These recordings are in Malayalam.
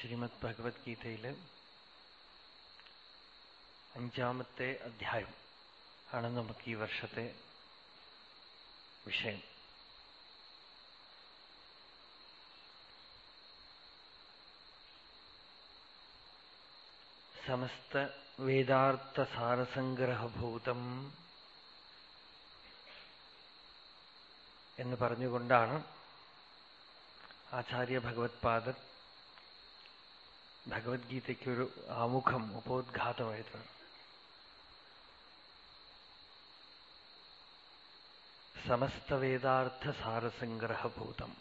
ശ്രീമദ് ഭഗവത്ഗീതയിൽ അഞ്ചാമത്തെ അധ്യായം ആണ് നമുക്ക് ഈ വർഷത്തെ വിഷയം. സമസ്ത വേദാർത്ഥ സാരസംഗ്രഹഭൂതം എന്ന് പറഞ്ഞുകൊണ്ടാണ് ആചാര്യ ഭഗവത്പാദർ ഭഗവത്ഗീതയ്ക്കൊരു ആമുഖം ഉപോദ്ഘാതം സമസ്തവേദാർത്ഥ സമസ്ത വേദാർത്ഥ സാരസംഗ്രഹഭൂതം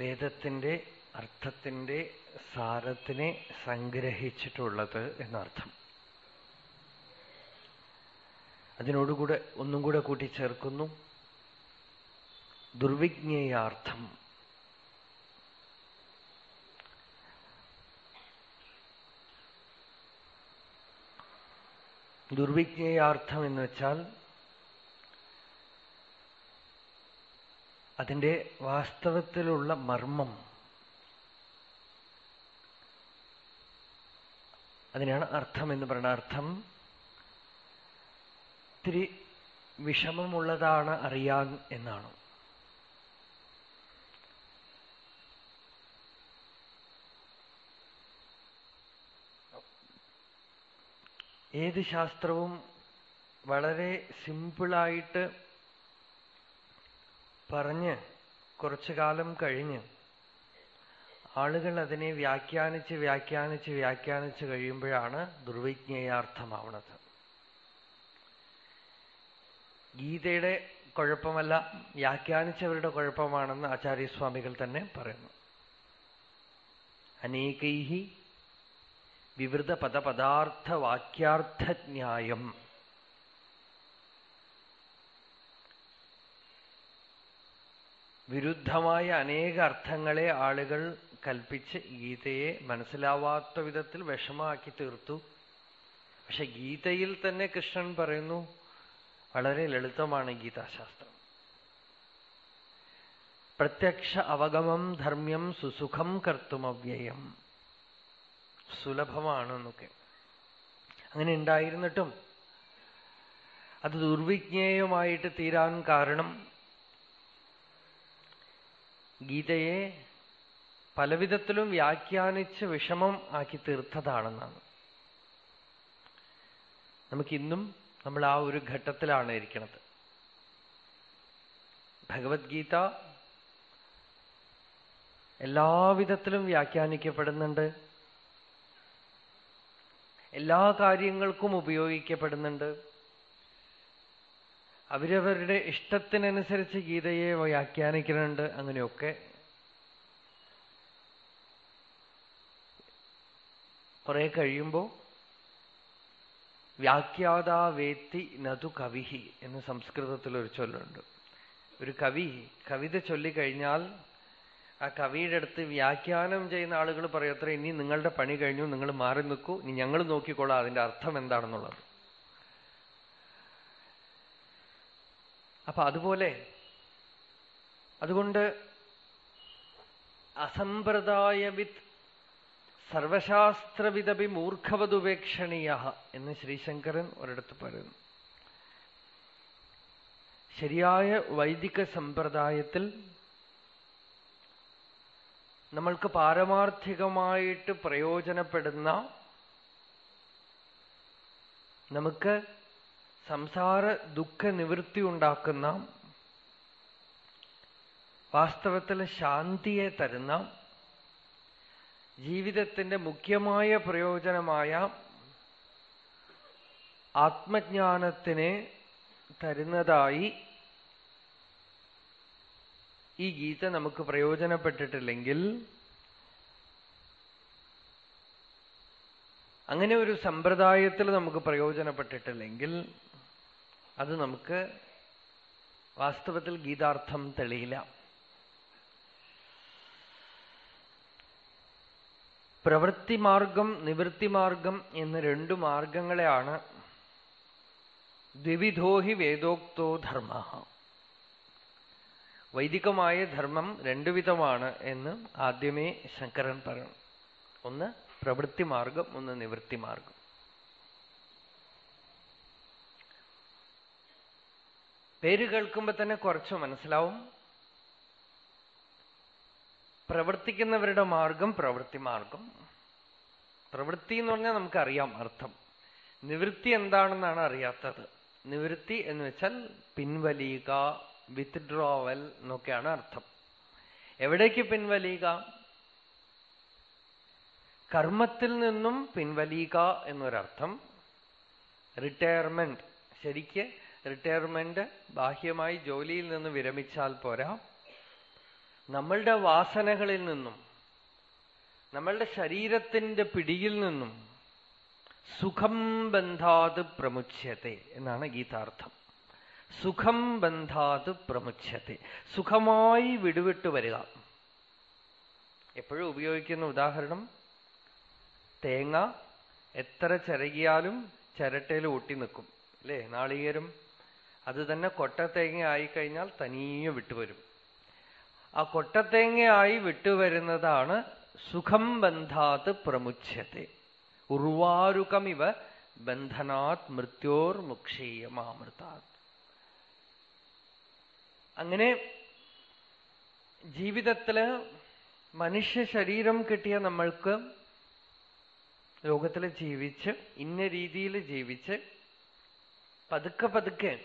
വേദത്തിന്റെ അർത്ഥത്തിന്റെ സാരത്തിനെ സംഗ്രഹിച്ചിട്ടുള്ളത് എന്നർത്ഥം. അതിനോടുകൂടെ ഒന്നും കൂടെ കൂട്ടിച്ചേർക്കുന്നു ദുർവിജ്ഞേയാർത്ഥം. ദുർവിജ്ഞേയാർത്ഥം എന്ന് വെച്ചാൽ അതിന്റെ വാസ്തവത്തിലുള്ള മർമ്മം. അതിനാണ് അർത്ഥം എന്ന് പറയുന്ന അർത്ഥം. ഇത്തിരി വിഷമമുള്ളതാണ് അറിയാൻ എന്നാണ്. ഏത് ശാസ്ത്രവും വളരെ സിമ്പിളായിട്ട് പറഞ്ഞ് കുറച്ചു കാലം കഴിഞ്ഞ് ആളുകൾ അതിനെ വ്യാഖ്യാനിച്ച് വ്യാഖ്യാനിച്ച് വ്യാഖ്യാനിച്ച് കഴിയുമ്പോഴാണ് ദുർവിജ്ഞേയാർത്ഥമാവുന്നത്. ഗീതയുടെ കുഴപ്പമല്ല വ്യാഖ്യാനിച്ചവരുടെ കുഴപ്പമാണെന്ന് ആചാര്യസ്വാമികൾ തന്നെ പറയുന്നു. അനേകൈഹി വിവൃത പദപദാർത്ഥ വാക്യാർത്ഥന്യായം വിരുദ്ധമായ അനേക അർത്ഥങ്ങളെ ആളുകൾ കൽപ്പിച്ച് ഗീതയെ മനസ്സിലാവാത്ത വിധത്തിൽ വിഷമാക്കി തീർത്തു. പക്ഷെ ഗീതയിൽ തന്നെ കൃഷ്ണൻ പറയുന്നു വളരെ ലളിതമാണ് ഗീതാശാസ്ത്രം. പ്രത്യക്ഷ അവഗമം ധർമ്മ്യം സുസുഖം കർത്തുമവ്യയം സുലഭമാണെന്നൊക്കെ. അങ്ങനെ ഉണ്ടായിരുന്നിട്ടും അത് ദുർവിജ്ഞേയമായിട്ട് തീരാൻ കാരണം ഗീതയെ പലവിധത്തിലും വ്യാഖ്യാനിച്ച് വിഷമം ആക്കി തീർത്തതാണെന്നാണ്. നമുക്കിന്നും നമ്മൾ ആ ഒരു ഘട്ടത്തിലാണ് ഇരിക്കുന്നത് ഭഗവത്ഗീത എല്ലാവിധത്തിലും വ്യാഖ്യാനിക്കപ്പെടുന്നുണ്ട്. എല്ലാ കാര്യങ്ങൾക്കും ഉപയോഗിക്കപ്പെടുന്നുണ്ട്. അവരവരുടെ ഇഷ്ടത്തിനനുസരിച്ച് ഗീതയെ വ്യാഖ്യാനിക്കുന്നുണ്ട് അങ്ങനെയൊക്കെ. കുറെ കഴിയുമ്പോൾ വ്യാഖ്യാതാ വേത്തി നതു കവിഹി എന്ന് സംസ്കൃതത്തിൽ ഒരു ചൊല്ലുണ്ട്. ഒരു കവി കവിത ചൊല്ലിക്കഴിഞ്ഞാൽ ആ കവിയുടെ അടുത്ത് വ്യാഖ്യാനം ചെയ്യുന്ന ആളുകൾ പറയത്ര ഇനി നിങ്ങളുടെ പണി കഴിഞ്ഞു നിങ്ങൾ മാറി നിൽക്കൂ ഇനി ഞങ്ങൾ നോക്കിക്കോളാം അതിന്റെ അർത്ഥം എന്താണെന്നുള്ളത്. അപ്പൊ അതുപോലെ അതുകൊണ്ട് അസമ്പ്രദായവിത്ത് സർവശാസ്ത്രവിദപി മൂർഖവതുപേക്ഷണീയ എന്ന് ശ്രീശങ്കരൻ ഒരിടത്ത് പറയുന്നു. ശരിയായ വൈദിക സമ്പ്രദായത്തിൽ നമ്മൾക്ക് പാരമാർത്ഥികമായിട്ട് പ്രയോജനപ്പെടുന്ന നമുക്ക് സംസാര ദുഃഖ നിവൃത്തി ഉണ്ടാക്കുന്ന വാസ്തവത്തിൽ ശാന്തിയെ തരുന്ന ജീവിതത്തിന്റെ മുഖ്യമായ പ്രയോജനമായ ആത്മജ്ഞാനത്തിനെ തരുന്നതായി ഈ ഗീത നമുക്ക് പ്രയോജനപ്പെട്ടിട്ടില്ലെങ്കിൽ അങ്ങനെ ഒരു സമ്പ്രദായത്തിൽ നമുക്ക് പ്രയോജനപ്പെട്ടിട്ടില്ലെങ്കിൽ അത് നമുക്ക് വാസ്തവത്തിൽ ഗീതാർത്ഥം തെളിയില്ല. പ്രവൃത്തി മാർഗം നിവൃത്തി മാർഗം എന്ന രണ്ടു മാർഗങ്ങളെയാണ് ദ്വിവിധോ ഹി വേദോക്തോ ധർമ്മ. വൈദികമായ ധർമ്മം രണ്ടു വിധമാണ് എന്ന് ആദ്യമേ ശങ്കരൻ പറഞ്ഞു. ഒന്ന് പ്രവൃത്തി മാർഗം ഒന്ന് നിവൃത്തി മാർഗം പേര് കേൾക്കുമ്പോ തന്നെ കുറച്ച് മനസ്സിലാവും. പ്രവർത്തിക്കുന്നവരുടെ മാർഗം പ്രവൃത്തി മാർഗം പ്രവൃത്തി എന്ന് പറഞ്ഞാൽ നമുക്കറിയാം അർത്ഥം. നിവൃത്തി എന്താണെന്നാണ് അറിയാത്തത്. നിവൃത്തി എന്ന് വെച്ചാൽ പിൻവലിയുക വിത്ഡ്രോവൽ എന്നൊക്കെയാണ് അർത്ഥം. എവിടേക്ക് പിൻവലിയുക? കർമ്മത്തിൽ നിന്നും പിൻവലിയുക എന്നൊരർത്ഥം. റിട്ടയർമെന്റ് ശരിക്ക് റിട്ടയർമെന്റ് ബാഹ്യമായി ജോലിയിൽ നിന്ന് വിരമിച്ചാൽ പോരാ. നമ്മളുടെ വാസനകളിൽ നിന്നും നമ്മളുടെ ശരീരത്തിന്റെ പിടിയിൽ നിന്നും സുഖം ബന്ധാത് പ്രമുച്യത്തെ എന്നാണ് ഗീതാർത്ഥം. സുഖം ബന്ധാത് പ്രമുഖ്യത്തെ. സുഖമായി വിടുവിട്ട് വരിക. എപ്പോഴും ഉപയോഗിക്കുന്ന ഉദാഹരണം തേങ്ങ എത്ര ചിരകിയാലും ചിരട്ടയിൽ ഒട്ടി നിൽക്കും അല്ലേ? നാളികേരം അത് തന്നെ കൊട്ടത്തേങ്ങ ആയിക്കഴിഞ്ഞാൽ തനിയെ വിട്ടുവരും ആ കൊട്ടത്തേങ്ങയായി വിട്ടുവരുന്നതാണ് സുഖം ബന്ധാത് പ്രമുച്യത്തെ ഉർവാരുകമിവ ബന്ധനാത് മൃത്യോർ മുക്ഷീയമാമൃതാത് അങ്ങനെ ജീവിതത്തിൽ മനുഷ്യ ശരീരം കിട്ടിയ നമ്മൾക്ക് ലോകത്തിൽ ജീവിച്ച് ഇന്ന രീതിയിൽ ജീവിച്ച് പതുക്കെ പതുക്കെ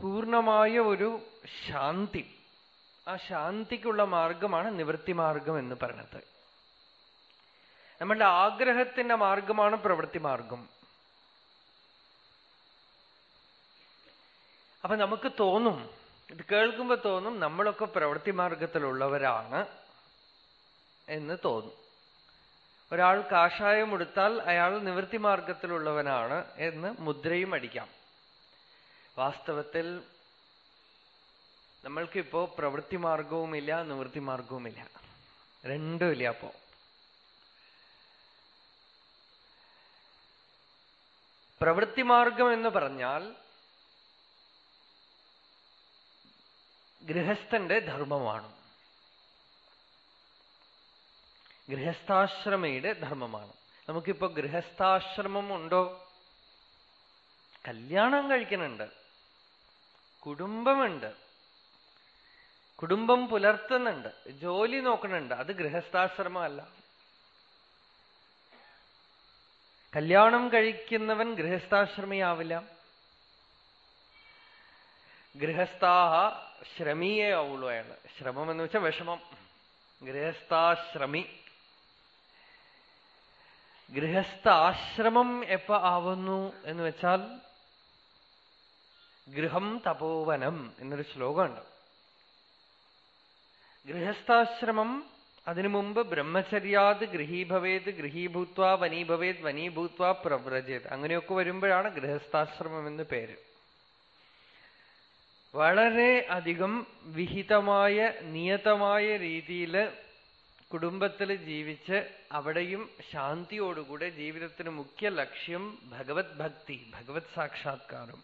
പൂർണമായ ഒരു ശാന്തി. ആ ശാന്തിക്കുള്ള മാർഗമാണ് നിവൃത്തി മാർഗം എന്ന് പറയുന്നത് നമ്മളുടെ ആഗ്രഹത്തിന്റെ മാർഗമാണ് പ്രവൃത്തി മാർഗം. അപ്പൊ നമുക്ക് തോന്നും ഇത് കേൾക്കുമ്പോ തോന്നും നമ്മളൊക്കെ പ്രവൃത്തി മാർഗത്തിലുള്ളവരാണ് എന്ന് തോന്നും. ഒരാൾ കാഷായം ഉടുത്താൽ അയാൾ നിവൃത്തി മാർഗത്തിലുള്ളവനാണ് എന്ന് മുദ്രയും അടിക്കാം. വാസ്തവത്തിൽ നമ്മൾക്കിപ്പോ പ്രവൃത്തി മാർഗവുമില്ല നിവൃത്തി മാർഗവുമില്ല. രണ്ടുമില്ല അപ്പോ. പ്രവൃത്തി മാർഗം എന്ന് പറഞ്ഞാൽ ഗൃഹസ്ഥന്റെ ധർമ്മമാണ്. ഗൃഹസ്ഥാശ്രമയുടെ ധർമ്മമാണ്. നമുക്കിപ്പോ ഗൃഹസ്ഥാശ്രമം ഉണ്ടോ? കല്യാണം കഴിക്കുന്നുണ്ട്. കുടുംബമുണ്ട്. കുടുംബം പുലർത്തുന്നുണ്ട്. ജോലി നോക്കുന്നുണ്ട്. അത് ഗൃഹസ്ഥാശ്രമമല്ല. കല്യാണം കഴിക്കുന്നവൻ ഗൃഹസ്ഥാശ്രമിയാവില്ല. ഗൃഹസ്ഥാഹ ശ്രമീയേ ആവുള്ളൂ ശ്രമം എന്ന് വെച്ചാൽ വിഷമം. ഗൃഹസ്ഥാശ്രമി. ഗൃഹസ്ഥാശ്രമം എപ്പ ആവുന്നു എന്ന് വെച്ചാൽ ഗൃഹം തപോവനം എന്നൊരു ശ്ലോകമുണ്ട്. ഗൃഹസ്ഥാശ്രമം അതിനു മുമ്പ് ബ്രഹ്മചര്യാത് ഗൃഹീഭവേത് ഗൃഹീഭൂത്വ വനീഭവേത് വനീഭൂത്വ പ്രവ്രജേത്. അങ്ങനെയൊക്കെ വരുമ്പോഴാണ് ഗൃഹസ്ഥാശ്രമം എന്ന് പേര്. വളരെ അധികം വിഹിതമായ നിയതമായ രീതിയിൽ കുടുംബത്തിൽ ജീവിച്ച് അവിടെയും ശാന്തിയോടുകൂടെ ജീവിതത്തിന് മുഖ്യ ലക്ഷ്യം ഭഗവത് ഭക്തി ഭഗവത് സാക്ഷാത്കാരം.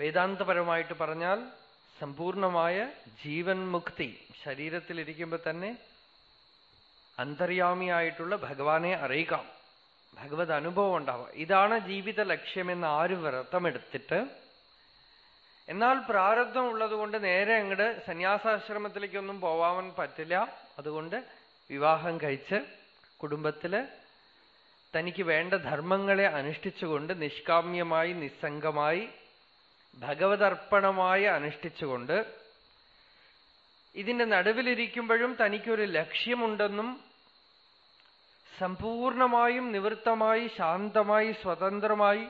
വേദാന്തപരമായിട്ട് പറഞ്ഞാൽ സമ്പൂർണമായ ജീവൻ മുക്തി ശരീരത്തിലിരിക്കുമ്പോൾ തന്നെ അന്തര്യാമിയായിട്ടുള്ള ഭഗവാനെ അറിയിക്കാം. ഭഗവത് അനുഭവം ഉണ്ടാവുക. ഇതാണ് ജീവിത ലക്ഷ്യമെന്ന് ആര് വ്രതമെടുത്തിട്ട്? എന്നാൽ പ്രാരബ്ധം ഉള്ളതുകൊണ്ട് നേരെ അങ്ങോട്ട് സന്യാസാശ്രമത്തിലേക്കൊന്നും പോവാൻ പറ്റില്ല. അതുകൊണ്ട് വിവാഹം കഴിച്ച് കുടുംബത്തിൽ തനിക്ക് വേണ്ട ധർമ്മങ്ങളെ അനുഷ്ഠിച്ചുകൊണ്ട് നിഷ്കാമ്യമായി നിസ്സംഗമായി ഭഗവതർപ്പണമായി അനുഷ്ഠിച്ചുകൊണ്ട് ഇതിന്റെ നടുവിലിരിക്കുമ്പോഴും തനിക്കൊരു ലക്ഷ്യമുണ്ടെന്നും സമ്പൂർണമായും നിവൃത്തമായി ശാന്തമായി സ്വതന്ത്രമായി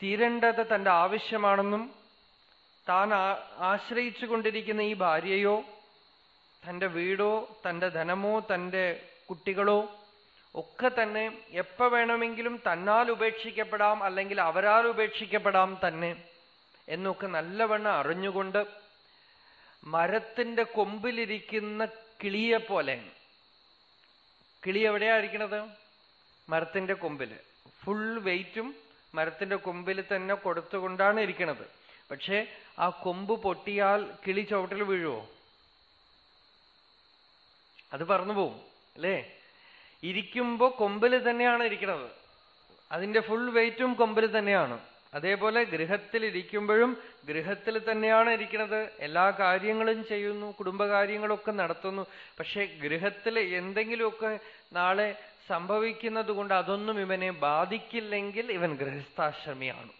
തീരേണ്ടത് തന്റെ ആവശ്യമാണെന്നും താൻ ആശ്രയിച്ചുകൊണ്ടിരിക്കുന്ന ഈ ഭാര്യയോ തന്റെ വീടോ തന്റെ ധനമോ തന്റെ കുട്ടികളോ ഒക്കെ തന്നെ എപ്പ വേണമെങ്കിലും തന്നാൽ ഉപേക്ഷിക്കപ്പെടാം അല്ലെങ്കിൽ അവരാൽ ഉപേക്ഷിക്കപ്പെടാം തന്നെ എന്നൊക്കെ നല്ലവണ്ണം അറിഞ്ഞുകൊണ്ട് മരത്തിന്റെ കൊമ്പിലിരിക്കുന്ന കിളിയെ പോലെ കിളി എവിടെയാ ഇരിക്കണത്? മരത്തിന്റെ കൊമ്പിൽ ഫുൾ വെയിറ്റും മരത്തിന്റെ കൊമ്പിൽ തന്നെ കൊടുത്തുകൊണ്ടാണ് ഇരിക്കുന്നത് പക്ഷെ ആ കൊമ്പ് പൊട്ടിയാൽ കിളി ചവിട്ടിൽ വീഴുവോ? അത് പറന്നു പോവും അല്ലേ? ഇരിക്കുമ്പോ കൊമ്പിൽ തന്നെയാണ് ഇരിക്കുന്നത് അതിന്റെ ഫുൾ വെയിറ്റും കൊമ്പിൽ തന്നെയാണ്. അതേപോലെ ഗൃഹത്തിൽ ഇരിക്കുമ്പോഴും ഗൃഹത്തിൽ തന്നെയാണ് ഇരിക്കുന്നത്. എല്ലാ കാര്യങ്ങളും ചെയ്യുന്നു കുടുംബകാര്യങ്ങളൊക്കെ നടത്തുന്നു. പക്ഷെ ഗൃഹത്തിൽ എന്തെങ്കിലുമൊക്കെ നാളെ സംഭവിക്കുന്നത് കൊണ്ട് അതൊന്നും ഇവനെ ബാധിക്കില്ലെങ്കിൽ ഇവൻ ഗൃഹസ്ഥാശ്രമിയാണ്.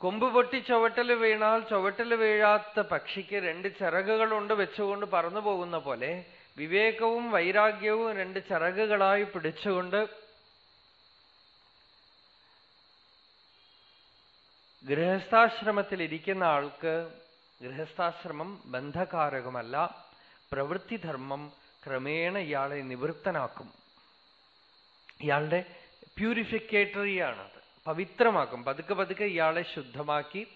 കൊമ്പ് പൊട്ടി ചുവട്ടിൽ വീണാൽ ചുവട്ടിൽ വീഴാത്ത പക്ഷിക്ക് രണ്ട് ചിറകുകളുണ്ട് വെച്ചുകൊണ്ട് പറന്നു പോകുന്ന പോലെ വിവേകവും വൈരാഗ്യവും രണ്ട് ചിറകുകളായി പിടിച്ചുകൊണ്ട് ഗൃഹസ്ഥാശ്രമത്തിൽ ഇരിക്കുന്ന ആൾക്ക് ഗൃഹസ്ഥാശ്രമം ബന്ധകാരകമല്ല പ്രവൃത്തിധർമ്മം ക്രമേണ ഇയാളെ നിവൃത്തനാക്കും. ഇയാളുടെ അത്. പവിത്രമാക്കും. പതുക്കെ പതുക്കെ ഇയാളെ ശുദ്ധമാക്കി.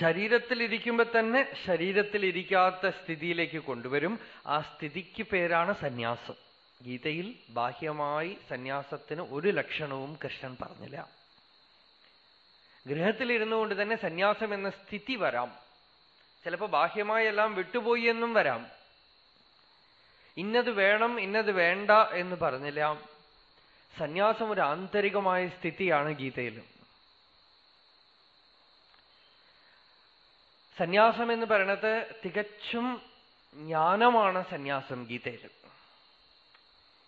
ശരീരത്തിലിരിക്കുമ്പോ തന്നെ ശരീരത്തിലിരിക്കാത്ത സ്ഥിതിയിലേക്ക് കൊണ്ടുവരും. ആ സ്ഥിതിക്ക് പേരാണ് സന്യാസം. ഗീതയിൽ ബാഹ്യമായി സന്യാസത്തിന് ഒരു ലക്ഷണവും കൃഷ്ണൻ പറഞ്ഞില്ല. ഗൃഹത്തിലിരുന്നു കൊണ്ട് തന്നെ സന്യാസം എന്ന സ്ഥിതി വരാം. ചിലപ്പോൾ ബാഹ്യമായി എല്ലാം വിട്ടുപോയി എന്നും വരാം. ഇന്നത് വേണം ഇന്നത് വേണ്ട എന്ന് പറഞ്ഞില്ല. സന്യാസം ഒരു ആന്തരികമായ സ്ഥിതിയാണ് ഗീതയിൽ. സന്യാസം എന്ന് പറയണത് തികച്ചും ജ്ഞാനമാണ് സന്യാസം ഗീതയിൽ.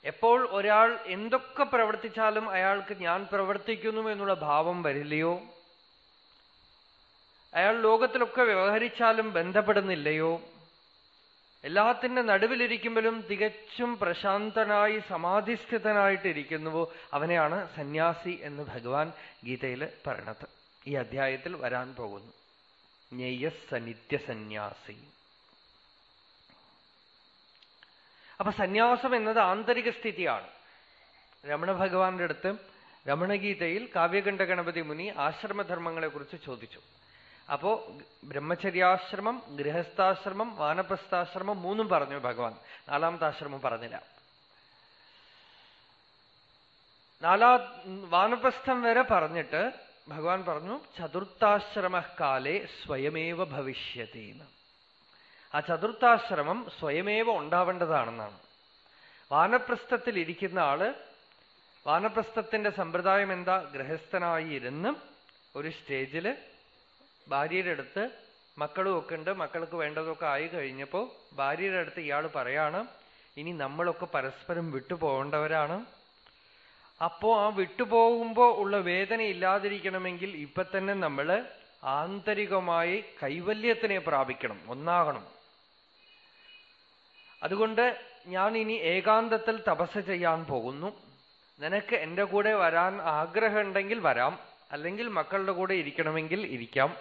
എപ്പോൾ ഒരാൾ എന്തൊക്കെ പ്രവർത്തിച്ചാലും അയാൾക്ക് ഞാൻ പ്രവർത്തിക്കുന്നു എന്നുള്ള ഭാവം വരില്ലയോ? അയാൾ ലോകത്തിലൊക്കെ വ്യവഹരിച്ചാലും ബന്ധപ്പെടുന്നില്ലയോ? എല്ലാത്തിന്റെ നടുവിലിരിക്കുമ്പോഴും തികച്ചും പ്രശാന്തനായി സമാധിസ്ഥിതനായിട്ടിരിക്കുന്നുവോ? അവനെയാണ് സന്യാസി എന്ന് ഭഗവാൻ ഗീതയിൽ പറയണത്. ഈ അധ്യായത്തിൽ വരാൻ പോകുന്നു. ജ്ഞേയസ് സന്യാസി അപ്പൊ സന്യാസം എന്നത് ആന്തരിക സ്ഥിതിയാണ്. രമണ ഭഗവാന്റെ അടുത്ത് രമണഗീതയിൽ കാവ്യകണ്ഠ ഗണപതി മുനി ആശ്രമധർമ്മങ്ങളെ കുറിച്ച് ചോദിച്ചു. അപ്പോ ബ്രഹ്മചര്യാശ്രമം ഗൃഹസ്ഥാശ്രമം വാനപ്രസ്ഥാശ്രമം മൂന്നും പറഞ്ഞു ഭഗവാൻ. നാലാമത്തെ ആശ്രമം പറഞ്ഞില്ല. നാലാ വാനപ്രസ്ഥം വരെ പറഞ്ഞിട്ട് ഭഗവാൻ പറഞ്ഞു ചതുർത്ഥാശ്രമകാലേ സ്വയമേവ ഭവിഷ്യതീന്ന് ആ ചതുർത്ഥാശ്രമം സ്വയമേവ ഉണ്ടാവേണ്ടതാണെന്നാണ്. വാനപ്രസ്ഥത്തിൽ ഇരിക്കുന്ന ആൾ വാനപ്രസ്ഥത്തിന്റെ സമ്പ്രദായം എന്താ? ഗൃഹസ്ഥനായി ഇരുന്ന് ഒരു സ്റ്റേജിൽ ഭാര്യയുടെ അടുത്ത് മക്കളും ഒക്കെ ഉണ്ട് മക്കൾക്ക് വേണ്ടതൊക്കെ ആയി കഴിഞ്ഞപ്പോ ഭാര്യയുടെ അടുത്ത് ഇയാൾ പറയാണ് ഇനി നമ്മളൊക്കെ പരസ്പരം വിട്ടുപോകേണ്ടവരാണ്. അപ്പോ ആ വിട്ടുപോകുമ്പോ ഉള്ള വേദന ഇല്ലാതിരിക്കണമെങ്കിൽ ഇപ്പൊ തന്നെ നമ്മൾ ആന്തരികമായി കൈവല്യത്തിനെ പ്രാപിക്കണം ഒന്നാകണം. അതുകൊണ്ട് ഞാൻ ഇനി ഏകാന്തത്തിൽ തപസ് ചെയ്യാൻ പോകുന്നു. നിനക്ക് എന്റെ കൂടെ വരാൻ ആഗ്രഹമുണ്ടെങ്കിൽ വരാം. അല്ലെങ്കിൽ മക്കളുടെ കൂടെ ഇരിക്കണമെങ്കിൽ ഇരിക്കാം.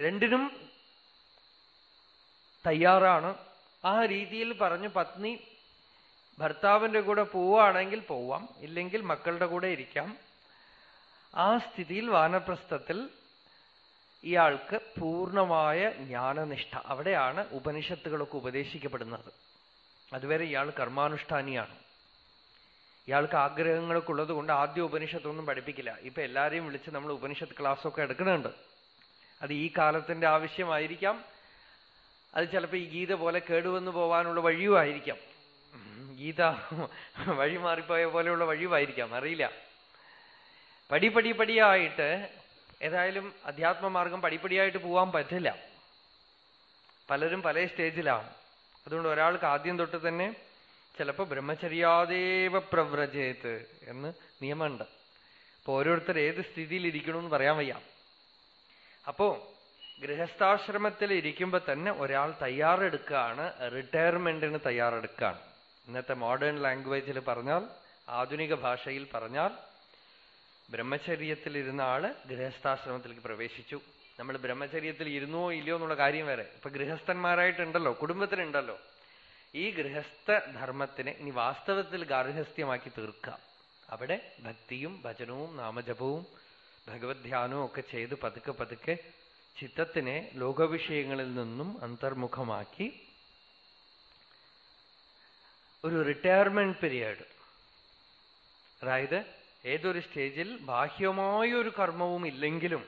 രണ്ടിനും തയ്യാറാണ്. ആ രീതിയിൽ പറഞ്ഞു പത്നി ഭർത്താവിന്റെ കൂടെ പോവുകയാണെങ്കിൽ പോവാം. ഇല്ലെങ്കിൽ മക്കളുടെ കൂടെ ഇരിക്കാം. ആ സ്ഥിതിയിൽ വാനപ്രസ്ഥത്തിൽ ഇയാൾക്ക് പൂർണമായ ജ്ഞാനനിഷ്ഠ. അവിടെയാണ് ഉപനിഷത്തുകളൊക്കെ ഉപദേശിക്കപ്പെടുന്നത്. അതുവരെ ഇയാൾ കർമാനുഷ്ഠാനിയാണ്. ഇയാൾക്ക് ആഗ്രഹങ്ങളൊക്കെ ഉള്ളത് കൊണ്ട് ആദ്യ ഉപനിഷത്തൊന്നും പഠിപ്പിക്കില്ല. ഇപ്പൊ എല്ലാരെയും വിളിച്ച് നമ്മൾ ഉപനിഷത്ത് ക്ലാസ്സൊക്കെ എടുക്കുന്നുണ്ട്. അത് ഈ കാലത്തിന്റെ ആവശ്യമായിരിക്കാം. അത് ചിലപ്പോൾ ഈ ഗീത പോലെ കേടുവന്നു പോവാനുള്ള വഴിയും ആയിരിക്കാം. ഗീത വഴി മാറിപ്പോയ പോലെയുള്ള വഴിയുമായിരിക്കാം. അറിയില്ല. പടി പടി പടിയായിട്ട് ഏതായാലും അധ്യാത്മമാർഗം പടിപ്പടിയായിട്ട് പോവാൻ പറ്റില്ല. പലരും പല സ്റ്റേജിലാണ്. അതുകൊണ്ട് ഒരാൾക്ക് ആദ്യം തൊട്ട് തന്നെ ചിലപ്പോൾ ബ്രഹ്മചര്യാദേവ പ്രവ്രജേത് എന്ന് നിയമമുണ്ട്. അപ്പൊ ഓരോരുത്തർ ഏത് സ്ഥിതിയിൽ ഇരിക്കണമെന്ന് പറയാൻ വയ്യ. അപ്പോ ഗൃഹസ്ഥാശ്രമത്തിൽ ഇരിക്കുമ്പോൾ തന്നെ ഒരാൾ തയ്യാറെടുക്കുകയാണ് റിട്ടയർമെന്റിന് തയ്യാറെടുക്കുകയാണ് ഇന്നത്തെ മോഡേൺ ലാംഗ്വേജിൽ പറഞ്ഞാൽ ആധുനിക ഭാഷയിൽ പറഞ്ഞാൽ ബ്രഹ്മചര്യത്തിലിരുന്ന ആൾ ഗൃഹസ്ഥാശ്രമത്തിലേക്ക് പ്രവേശിച്ചു. നമ്മൾ ബ്രഹ്മചര്യത്തിൽ ഇരുന്നോ ഇല്ലയോ എന്നുള്ള കാര്യം വരെ ഇപ്പൊ ഗൃഹസ്ഥന്മാരായിട്ടുണ്ടല്ലോ കുടുംബത്തിലുണ്ടല്ലോ. ഈ ഗൃഹസ്ഥ ധർമ്മത്തിനെ ഇനി വാസ്തവത്തിൽ ഗാർഹസ്ഥ്യമാക്കി തീർക്കാം. അവിടെ ഭക്തിയും ഭജനവും നാമജപവും ഭഗവത് ധ്യാനവും ഒക്കെ ചെയ്ത് പതുക്കെ പതുക്കെ ചിത്തത്തിനെ ലോകവിഷയങ്ങളിൽ നിന്നും അന്തർമുഖമാക്കി ഒരു റിട്ടയർമെന്റ് പീരിയഡ് അതായത് ഏതൊരു സ്റ്റേജിൽ ബാഹ്യമായൊരു കർമ്മവും ഇല്ലെങ്കിലും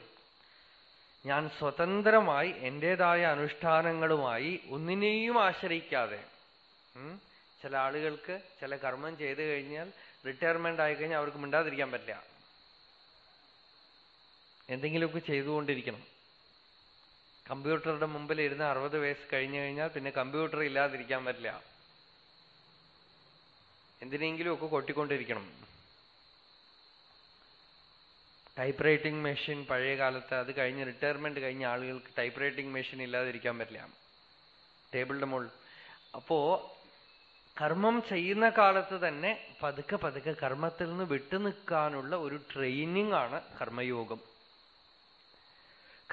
ഞാൻ സ്വതന്ത്രമായി എന്റേതായ അനുഷ്ഠാനങ്ങളുമായി ഒന്നിനെയും ആശ്രയിക്കാതെ ചില ആളുകൾക്ക് ചില കർമ്മം ചെയ്തു കഴിഞ്ഞാൽ റിട്ടയർമെന്റ് ആയി കഴിഞ്ഞാൽ അവർക്ക് മിണ്ടാതിരിക്കാൻ പറ്റില്ല. എന്തെങ്കിലുമൊക്കെ ചെയ്തുകൊണ്ടിരിക്കണം. കമ്പ്യൂട്ടറുടെ മുമ്പിൽ ഇരുന്ന് അറുപത് വയസ്സ് കഴിഞ്ഞു കഴിഞ്ഞാൽ പിന്നെ കമ്പ്യൂട്ടർ ഇല്ലാതിരിക്കാൻ പറ്റില്ല. എന്തിനെങ്കിലുമൊക്കെ കൊട്ടിക്കൊണ്ടിരിക്കണം. ടൈപ്പ് റൈറ്റിംഗ് മെഷീൻ പഴയ കാലത്ത് അത് കഴിഞ്ഞ് റിട്ടയർമെന്റ് കഴിഞ്ഞ ആളുകൾക്ക് ടൈപ്പ് റൈറ്റിംഗ് മെഷീൻ ഇല്ലാതിരിക്കാൻ പറ്റില്ല. ടേബിളിന്റെ മുകളിൽ. അപ്പോ കർമ്മം ചെയ്യുന്ന കാലത്ത് തന്നെ പതുക്കെ പതുക്കെ കർമ്മത്തിൽ നിന്ന് വിട്ടുനിൽക്കാനുള്ള ഒരു ട്രെയിനിങ് ആണ് കർമ്മയോഗം.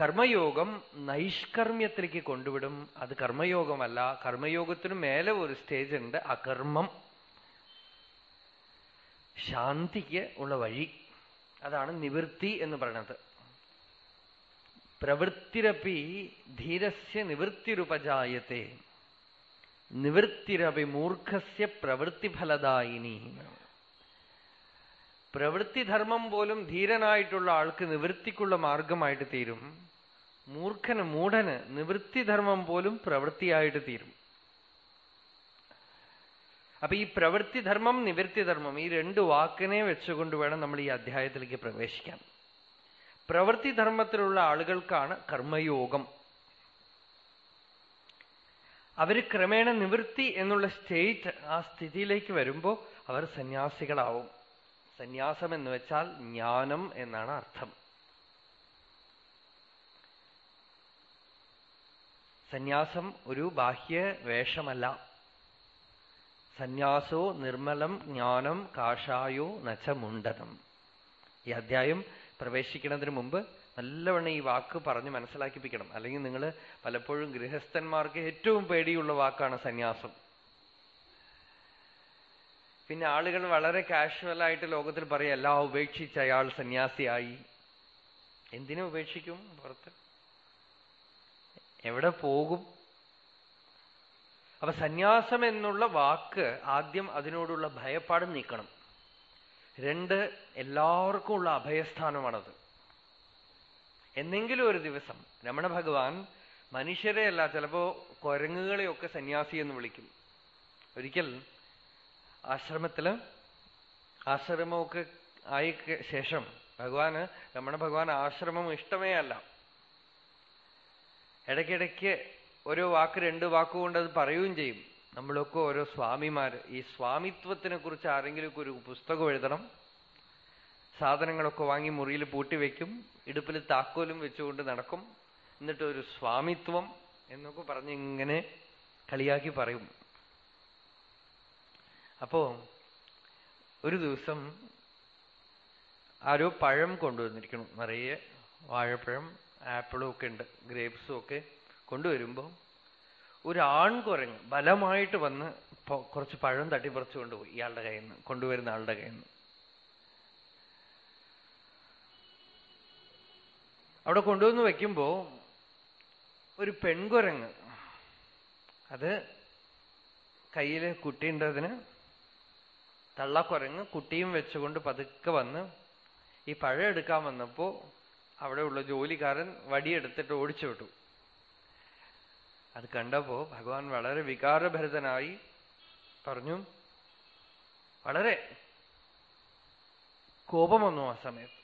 കർമ്മയോഗം നൈഷ്കർമ്മ്യത്തിലേക്ക് കൊണ്ടുവിടും. അത് കർമ്മയോഗമല്ല. കർമ്മയോഗത്തിനു മേലെ ഒരു സ്റ്റേജ് ഉണ്ട് അകർമ്മം. ശാന്തിക്ക് ഉള്ള വഴി. അതാണ് നിവൃത്തി എന്ന് പറയുന്നത്. പ്രവൃത്തിരപ്പി ധീരസ്യ നിവൃത്തിരുപജായത്തെ. നിവൃത്തിരപി മൂർഖസ്യ പ്രവൃത്തിഫലദായിനി. പ്രവൃത്തിധർമ്മം പോലും ധീരനായിട്ടുള്ള ആൾക്ക് നിവൃത്തിക്കുള്ള മാർഗമായിട്ട് തീരും. മൂർഖന് മൂഢന് നിവൃത്തിധർമ്മം പോലും പ്രവൃത്തിയായിട്ട് തീരും. അപ്പൊ ഈ പ്രവൃത്തിധർമ്മം നിവൃത്തിധർമ്മം ഈ രണ്ട് വാക്കിനെ വെച്ചുകൊണ്ട് വേണം നമ്മൾ ഈ അധ്യായത്തിലേക്ക് പ്രവേശിക്കാൻ. പ്രവൃത്തിധർമ്മത്തിലുള്ള ആളുകൾക്കാണ് കർമ്മയോഗം. അവർ ക്രമേണ നിവൃത്തി എന്നുള്ള സ്റ്റേറ്റ് ആ സ്ഥിതിയിലേക്ക് വരുമ്പോൾ അവർ സന്യാസികളാവും. സന്യാസം എന്ന് വെച്ചാൽ ജ്ഞാനം എന്നാണ് അർത്ഥം. സന്യാസം ഒരു ബാഹ്യ വേഷമല്ല. സന്യാസോ നിർമ്മലം ജ്ഞാനം കാഷായോ നച്ചമുണ്ടനം ഈ അധ്യായം പ്രവേശിക്കുന്നതിന് മുമ്പ് നല്ലവണ്ണം ഈ വാക്ക് പറഞ്ഞ് മനസ്സിലാക്കിപ്പിക്കണം. അല്ലെങ്കിൽ നിങ്ങൾ പലപ്പോഴും ഗൃഹസ്ഥന്മാർക്ക് ഏറ്റവും പേടിയുള്ള വാക്കാണ് സന്യാസം. പിന്നെ ആളുകൾ വളരെ കാഷ്വലായിട്ട് ലോകത്തിൽ പറയും എല്ലാം ഉപേക്ഷിച്ച് അയാൾ സന്യാസിയായി. എന്തിനു ഉപേക്ഷിക്കും പുറത്ത്? എവിടെ പോകും? അപ്പൊ സന്യാസം എന്നുള്ള വാക്ക് ആദ്യം അതിനോടുള്ള ഭയപ്പാട് നീക്കണം. രണ്ട് എല്ലാവർക്കും ഉള്ള അഭയസ്ഥാനമാണത്. എന്നെങ്കിലും ഒരു ദിവസം രമണ ഭഗവാൻ മനുഷ്യരെ അല്ല ചിലപ്പോ കുരങ്ങുകളെയൊക്കെ സന്യാസി എന്ന് വിളിക്കും. ഒരിക്കൽ ആശ്രമത്തിൽ ആശ്രമമൊക്കെ ആയി ശേഷം ഭഗവാന് രമണ ഭഗവാൻ ആശ്രമം ഇഷ്ടമേ അല്ല. ഇടയ്ക്കിടയ്ക്ക് ഓരോ വാക്ക് രണ്ട് വാക്കുകൊണ്ട് അത് പറയുകയും ചെയ്യും. നമ്മളൊക്കെ ഓരോ സ്വാമിമാർ ഈ സ്വാമിത്വത്തിനെ കുറിച്ച് ആരെങ്കിലും ഒരു പുസ്തകം എഴുതണം. സാധനങ്ങളൊക്കെ വാങ്ങി മുറിയിൽ പൂട്ടിവെക്കും ഇടുപ്പിൽ താക്കോലും വെച്ചുകൊണ്ട് നടക്കും. എന്നിട്ട് ഒരു സ്വാമിത്വം എന്നൊക്കെ പറഞ്ഞ് ഇങ്ങനെ കളിയാക്കി പറയും. അപ്പോ ഒരു ദിവസം ആരോ പഴം കൊണ്ടുവന്നിരിക്കണം നിറയെ വാഴപ്പഴം ആപ്പിളും ഒക്കെ ഉണ്ട് ഗ്രേപ്സും ഒക്കെ. കൊണ്ടുവരുമ്പോ ഒരു ആൺകുരങ്ങ് ബലമായിട്ട് വന്ന് കുറച്ച് പഴം തട്ടിപ്പറിച്ചു കൊണ്ടുപോയി ഇയാളുടെ കയ്യിൽ നിന്ന് കൊണ്ടുവരുന്ന ആളുടെ കയ്യിൽ നിന്ന്. അവിടെ കൊണ്ടുവന്ന് വെക്കുമ്പോ ഒരു പെൺകുരങ്ങ് അത് കയ്യിൽ കുട്ടിയുണ്ടതിന് തള്ളക്കുരങ്ങ് കുട്ടിയും വെച്ചുകൊണ്ട് പതുക്കെ വന്ന് ഈ പഴം എടുക്കാൻ വന്നപ്പോ അവിടെയുള്ള ജോലിക്കാരൻ വടിയെടുത്തിട്ട് ഓടിച്ചു വിട്ടു. അത് കണ്ടപ്പോ ഭഗവാൻ വളരെ വികാരഭരിതനായി പറഞ്ഞു. വളരെ കോപം വന്നു ആ സമയത്ത്.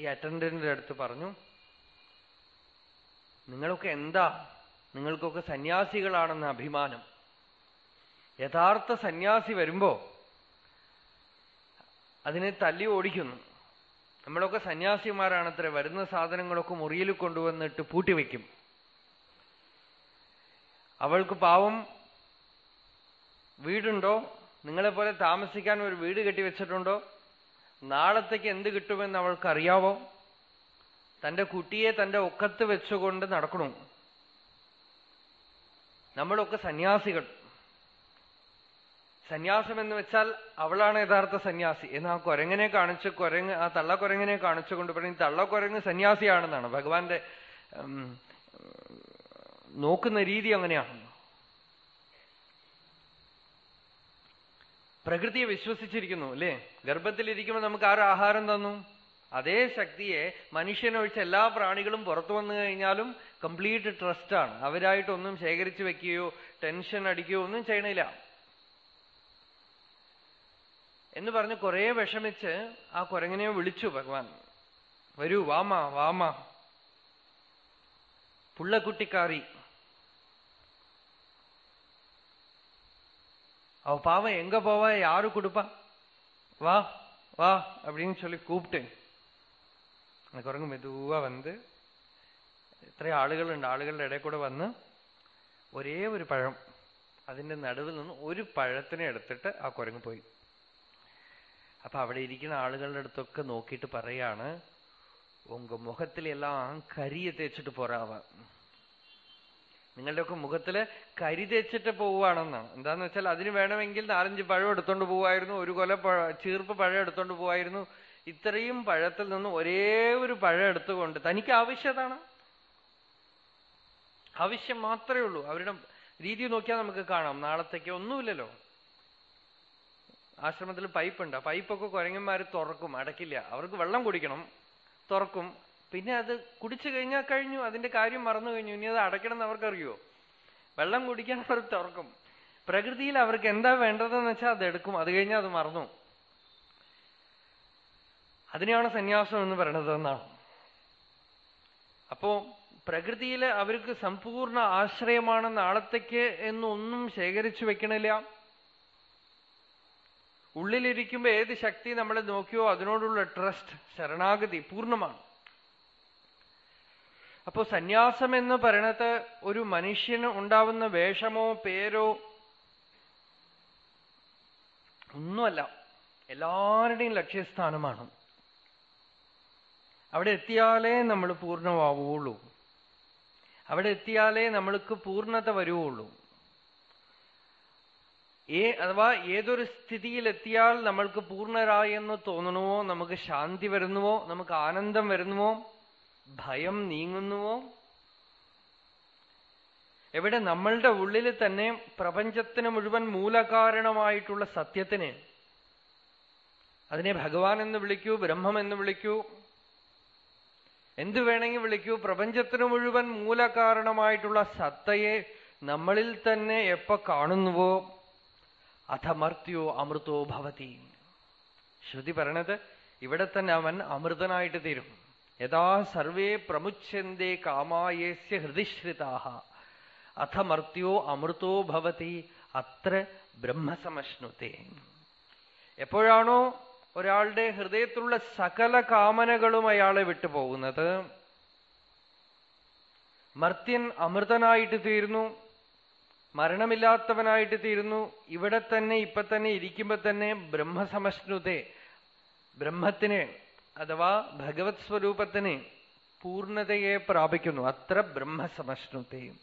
ഈ അറ്റൻഡന്റിന്റെ അടുത്ത് പറഞ്ഞു നിങ്ങളൊക്കെ എന്താ? നിങ്ങൾക്കൊക്കെ സന്യാസികളാണെന്ന അഭിമാനം. യഥാർത്ഥ സന്യാസി വരുമ്പോ അതിനെ തല്ലി ഓടിക്കുന്നു. നമ്മളൊക്കെ സന്യാസിമാരാണത്ര വരുന്ന സാധനങ്ങളൊക്കെ മുറിയിൽ കൊണ്ടുവന്നിട്ട് പൂട്ടിവെക്കും. അവൾക്ക് പാവം വീടുണ്ടോ? നിങ്ങളെപ്പോലെ താമസിക്കാൻ ഒരു വീട് കെട്ടിവെച്ചിട്ടുണ്ടോ നാളത്തേക്ക് എന്ത് കിട്ടുമെന്ന് അവൾക്ക് അറിയാവോ തന്റെ കുട്ടിയെ തന്റെ ഒക്കത്ത് വെച്ചുകൊണ്ട് നടക്കണു. നമ്മളൊക്കെ സന്യാസികൾ. സന്യാസം എന്ന് വെച്ചാൽ അവളാണ് യഥാർത്ഥ സന്യാസി. എന്ന് ആ കുരങ്ങനെ കാണിച്ച് കുരങ്ങ് ആ തള്ളക്കുരങ്ങനെ കാണിച്ചുകൊണ്ട് പറയും തള്ളക്കുരങ്ങ് സന്യാസിയാണെന്നാണ്. ഭഗവാന്റെ നോക്കുന്ന രീതി അങ്ങനെയാണ് പ്രകൃതിയെ വിശ്വസിച്ചിരിക്കുന്നു അല്ലേ? ഗർഭത്തിലിരിക്കുമ്പോൾ നമുക്ക് ആരും ആഹാരം തന്നു? അതേ ശക്തിയെ മനുഷ്യനൊഴിച്ച എല്ലാ പ്രാണികളും പുറത്തു വന്നു കഴിഞ്ഞാലും കംപ്ലീറ്റ് ട്രസ്റ്റാണ് അവരായിട്ടൊന്നും ശേഖരിച്ചു വെക്കുകയോ ടെൻഷൻ അടിക്കുകയോ ഒന്നും ചെയ്യണില്ല. എന്ന് പറഞ്ഞ് കുറേ വിഷമിച്ച് ആ കുരങ്ങനെ വിളിച്ചു ഭഗവാൻ. വരൂ വാമ വാമ പുള്ളക്കുട്ടിക്കാറി அவ பாவம் எங்க போவா யாரு கொடுப்பா வா வா அப்படின்னு சொல்லி கூப்பிட்டேன் அந்த குரங்கு மெதுவா வந்து ഇത്രയും ആളുകളുണ്ട് ആളുകളുടെ ഇടയിൽ കൂടെ വന്ന് ഒരേ ഒരു പഴം അതിന്റെ നടുവിൽ നിന്ന് ഒരു പഴത്തിനെ എടുത്തിട്ട് ആ കുരങ്ങ് പോയി അപ്പൊ അവിടെ ഇരിക്കുന്ന ആളുകളുടെ അടുത്തൊക്കെ നോക്കിയിട്ട് പറയാണ് ഉങ്ക മുഖത്തിലെല്ലാം കരിയെ തേച്ചിട്ട് പോരാവ നിങ്ങളുടെയൊക്കെ മുഖത്തിൽ കരി തേച്ചിട്ട് പോവുകയാണെന്നാണ് എന്താന്ന് വെച്ചാൽ അതിന് വേണമെങ്കിൽ നാലഞ്ച് പഴം എടുത്തോണ്ട് പോവായിരുന്നു ഒരു കൊല ചീർപ്പ് പഴം എടുത്തോണ്ട് പോവായിരുന്നു ഇത്രയും പഴത്തിൽ നിന്ന് ഒരേ ഒരു പഴം എടുത്തുകൊണ്ട് തനിക്ക് ആവശ്യതാണ് ആവശ്യം മാത്രമേ ഉള്ളൂ. അവരുടെ രീതി നോക്കിയാൽ നമുക്ക് കാണാം. നാളത്തേക്ക് ഒന്നുമില്ലല്ലോ. ആശ്രമത്തിൽ പൈപ്പ് ഉണ്ട് ആ പൈപ്പൊക്കെ കുരങ്ങന്മാർ തുറക്കും. അടക്കില്ല അവർക്ക് വെള്ളം കുടിക്കണം. തുറക്കും. പിന്നെ അത് കുടിച്ചു കഴിഞ്ഞാൽ കഴിഞ്ഞു അതിന്റെ കാര്യം മറന്നു കഴിഞ്ഞു. ഇനി അത് അടയ്ക്കണം എന്ന് അവർക്കറിയോ? വെള്ളം കുടിക്കാൻ അവർ തുറക്കും. പ്രകൃതിയിൽ അവർക്ക് എന്താ വേണ്ടതെന്ന് വെച്ചാൽ അത് എടുക്കും. അത് കഴിഞ്ഞാൽ അത് മറന്നു. അതിനെയാണ് സന്യാസം എന്ന് പറയണത് എന്നാണ്. അപ്പോ പ്രകൃതിയിൽ അവർക്ക് സമ്പൂർണ ആശ്രയമാണ് നാളത്തേക്ക് എന്നൊന്നും ശേഖരിച്ചു വെക്കണില്ല. ഉള്ളിലിരിക്കുമ്പോ ഏത് ശക്തി നമ്മളെ നോക്കിയോ അതിനോടുള്ള ട്രസ്റ്റ് ശരണാഗതി പൂർണമാണ്. അപ്പോ സന്യാസം എന്ന് പറയണത് ഒരു മനുഷ്യന് ഉണ്ടാവുന്ന വേഷമോ പേരോ ഒന്നുമല്ല. എല്ലാവരുടെയും ലക്ഷ്യസ്ഥാനമാണ്. അവിടെ എത്തിയാലേ നമ്മൾ പൂർണമാവുള്ളൂ അവിടെ എത്തിയാലേ നമ്മൾക്ക് പൂർണത വരുവുള്ളൂ ഏ അഥവാ ഏതൊരു സ്ഥിതിയിലെത്തിയാൽ നമ്മൾക്ക് പൂർണരായെന്ന് തോന്നണമോ? നമുക്ക് ശാന്തി വരുന്നുവോ? നമുക്ക് ആനന്ദം വരുന്നുവോ? ഭയം നീങ്ങുന്നുവോ? എവിടെ നമ്മളുടെ ഉള്ളിൽ തന്നെ പ്രപഞ്ചത്തിന് മുഴുവൻ മൂലകാരണമായിട്ടുള്ള സത്യത്തിനെ അതിനെ ഭഗവാൻ എന്ന് വിളിക്കൂ ബ്രഹ്മം എന്ന് വിളിക്കൂ എന്തു വേണമെങ്കിൽ വിളിക്കൂ പ്രപഞ്ചത്തിന് മുഴുവൻ മൂലകാരണമായിട്ടുള്ള സത്തയെ നമ്മളിൽ തന്നെ എപ്പോ കാണുന്നുവോ? അഥമർത്യോ അമൃതോ ഭവതി. ശ്രുതി പറയണത് ഇവിടെ തന്നെ അവൻ അമൃതനായിട്ട് തീരും. യഥാ സർവേ പ്രമുച്ഛന്തേ കാമായേസ്യ ഹൃദിശ്രിതാഹ അഥമർത്യോ അമൃതോ ഭവതി അത്ര ബ്രഹ്മസമശ്നുത്തെ എപ്പോഴാണോ ഒരാളുടെ ഹൃദയത്തിലുള്ള സകല കാമനകളും അയാളെ വിട്ടുപോകുന്നത് മർത്യൻ അമൃതനായിട്ട് തീരുന്നു മരണമില്ലാത്തവനായിട്ട് തീരുന്നു ഇവിടെ തന്നെ ഇപ്പൊ തന്നെ ഇരിക്കുമ്പോ തന്നെ ബ്രഹ്മസമഷ്ണുതെ ബ്രഹ്മത്തിനെ അഥവാ ഭഗവത് സ്വരൂപത്തിന് പൂർണതയെ പ്രാപിക്കുന്നു. അത്ര ബ്രഹ്മസമഷ്ണുത്തെയും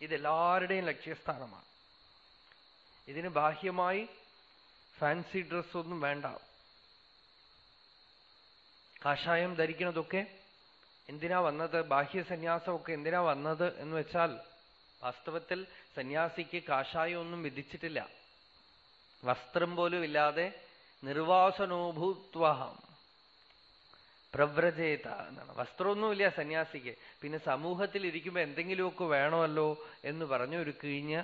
ഇതെല്ലാവരുടെയും ലക്ഷ്യസ്ഥാനമാണ്. ഇതിന് ബാഹ്യമായി ഫാൻസി ഡ്രസ്സൊന്നും വേണ്ട. കാഷായം ധരിക്കുന്നതൊക്കെ എന്തിനാ വന്നത്? ബാഹ്യ സന്യാസമൊക്കെ എന്തിനാ വന്നത് എന്ന് വെച്ചാൽ വാസ്തവത്തിൽ സന്യാസിക്ക് കാഷായം ഒന്നും വിധിച്ചിട്ടില്ല. വസ്ത്രം പോലും ഇല്ലാതെ നിർവാസനോഭൂത്വഹം. പ്രവ്രജേത എന്നാണ്. വസ്ത്രമൊന്നുമില്ല സന്യാസിക്ക്. പിന്നെ സമൂഹത്തിൽ ഇരിക്കുമ്പോൾ എന്തെങ്കിലുമൊക്കെ വേണമല്ലോ എന്ന് പറഞ്ഞ് ഒരു കിഴിഞ്ഞ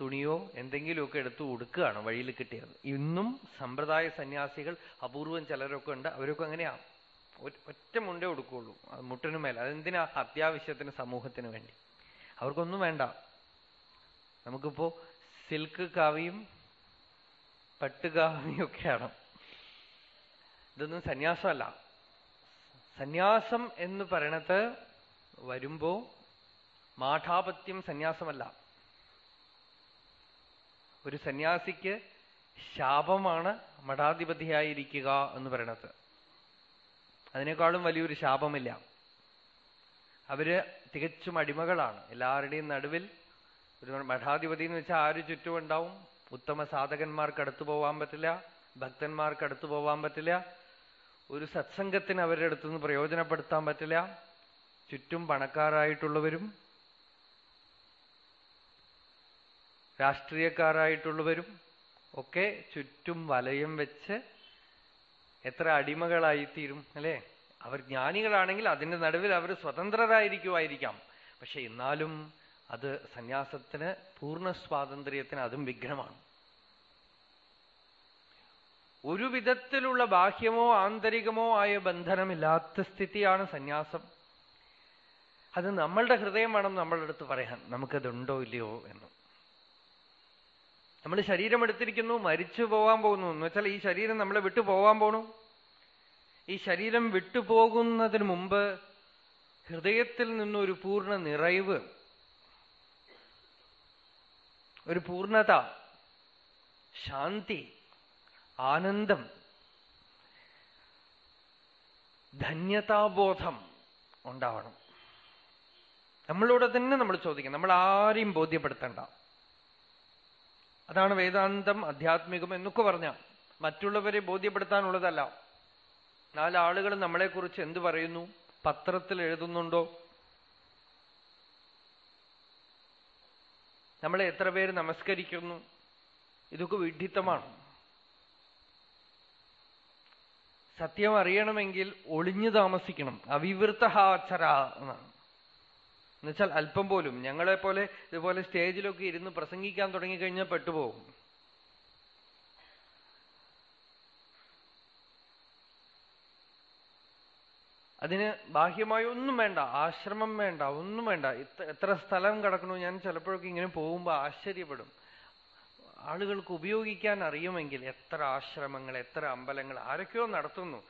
തുണിയോ എന്തെങ്കിലുമൊക്കെ എടുത്തു കൊടുക്കുകയാണ് വഴിയിൽ കിട്ടിയത്. ഇന്നും സമ്പ്രദായ സന്യാസികൾ അപൂർവം ചിലരൊക്കെ ഉണ്ട്. അവരൊക്കെ അങ്ങനെയാണ് ഒറ്റ മുണ്ടേ ഉടുക്കുള്ളൂ അത് മുട്ടിനു മേലെ. അതെന്തിനാ അത്യാവശ്യത്തിന് സമൂഹത്തിന് വേണ്ടി? അവർക്കൊന്നും വേണ്ട. നമുക്കിപ്പോ സിൽക്ക് കാവിയും പട്ടുകാവിയും ഒക്കെയാണ്. ഇതൊന്നും സന്യാസമല്ല. സന്യാസം എന്ന് പറയണത് വരുമ്പോ മാഠാപത്യം സന്യാസമല്ല. ഒരു സന്യാസിക്ക് ശാപമാണ് മഠാധിപതിയായിരിക്കുക എന്ന് പറയണത്. അതിനേക്കാളും വലിയൊരു ശാപമില്ല. അവർ തികച്ചും അടിമകളാണ്. എല്ലാവരുടെയും നടുവിൽ ഒരു മഠാധിപതി എന്ന് വെച്ചാൽ ആര് ചുറ്റും ഉണ്ടാവും ഉത്തമ സാധകന്മാർക്ക് അടുത്തു പോവാൻ പറ്റില്ല ഭക്തന്മാർക്ക് അടുത്തു പോവാൻ പറ്റില്ല ഒരു സത്സംഗത്തിന് അവരുടെ അടുത്തുനിന്ന് പ്രയോജനപ്പെടുത്താൻ പറ്റില്ല. ചുറ്റും പണക്കാരായിട്ടുള്ളവരും രാഷ്ട്രീയക്കാരായിട്ടുള്ളവരും ഒക്കെ ചുറ്റും വലയം വെച്ച് എത്ര അടിമകളായിത്തീരും അല്ലേ? അവർ ജ്ഞാനികളാണെങ്കിൽ അതിന്റെ നടുവിൽ അവർ സ്വതന്ത്രരായിരിക്കുമായിരിക്കാം. പക്ഷെ എന്നാലും അത് സന്യാസത്തിന് പൂർണ സ്വാതന്ത്ര്യത്തിന് അതും വിഘ്നമാണ്. ഒരു വിധത്തിലുള്ള ബാഹ്യമോ ആന്തരികമോ ആയ ബന്ധനമില്ലാത്ത സ്ഥിതിയാണ് സന്യാസം. അത് നമ്മളുടെ ഹൃദയം വേണം നമ്മളുടെ അടുത്ത് പറയാൻ. നമുക്കതുണ്ടോ ഇല്ലയോ എന്ന്. നമ്മൾ ശരീരം എടുത്തിരിക്കുന്നു മരിച്ചു പോവാൻ പോകുന്നു. എന്ന് വെച്ചാൽ ഈ ശരീരം നമ്മളെ വിട്ടു പോവാൻ പോണു. ഈ ശരീരം വിട്ടുപോകുന്നതിന് മുമ്പ് ഹൃദയത്തിൽ നിന്നൊരു പൂർണ നിറവ് ഒരു പൂർണത ശാന്തി ആനന്ദം ധന്യതാബോധം ഉണ്ടാവണം. നമ്മളോട് തന്നെ നമ്മൾ ചോദിക്കണം. നമ്മൾ ആരെയും ബോധ്യപ്പെടുത്തണ്ട. അതാണ് വേദാന്തം അധ്യാത്മികം എന്നൊക്കെ പറഞ്ഞ മറ്റുള്ളവരെ ബോധ്യപ്പെടുത്താനുള്ളതല്ല. നാലാളുകൾ നമ്മളെക്കുറിച്ച് എന്ത് പറയുന്നു? പത്രത്തിൽ എഴുതുന്നുണ്ടോ? നമ്മളെ എത്ര പേര് നമസ്കരിക്കുന്നു? ഇതൊക്കെ വിഡ്ഢിത്തമാണ് സത്യം അറിയണമെങ്കിൽ ഒളിഞ്ഞു താമസിക്കണം. അവിവൃത്തഹാചര എന്നാണ്. എന്നുവെച്ചാൽ അല്പം പോലും. ഞങ്ങളെ പോലെ ഇതുപോലെ സ്റ്റേജിലൊക്കെ ഇരുന്ന് പ്രസംഗിക്കാൻ തുടങ്ങിക്കഴിഞ്ഞാൽ പെട്ടുപോകും. അതിന് ബാഹ്യമായി ഒന്നും വേണ്ട ആശ്രമം വേണ്ട ഒന്നും വേണ്ട. എത്ര സ്ഥലം കിടക്കണു? ഞാൻ ചിലപ്പോഴൊക്കെ ഇങ്ങനെ പോകുമ്പോൾ ആശ്ചര്യപ്പെടും. ആളുകൾക്ക് ഉപയോഗിക്കാൻ അറിയുമെങ്കിൽ എത്ര ആശ്രമങ്ങൾ എത്ര അമ്പലങ്ങൾ ആരൊക്കെയോ നടത്തുന്നു.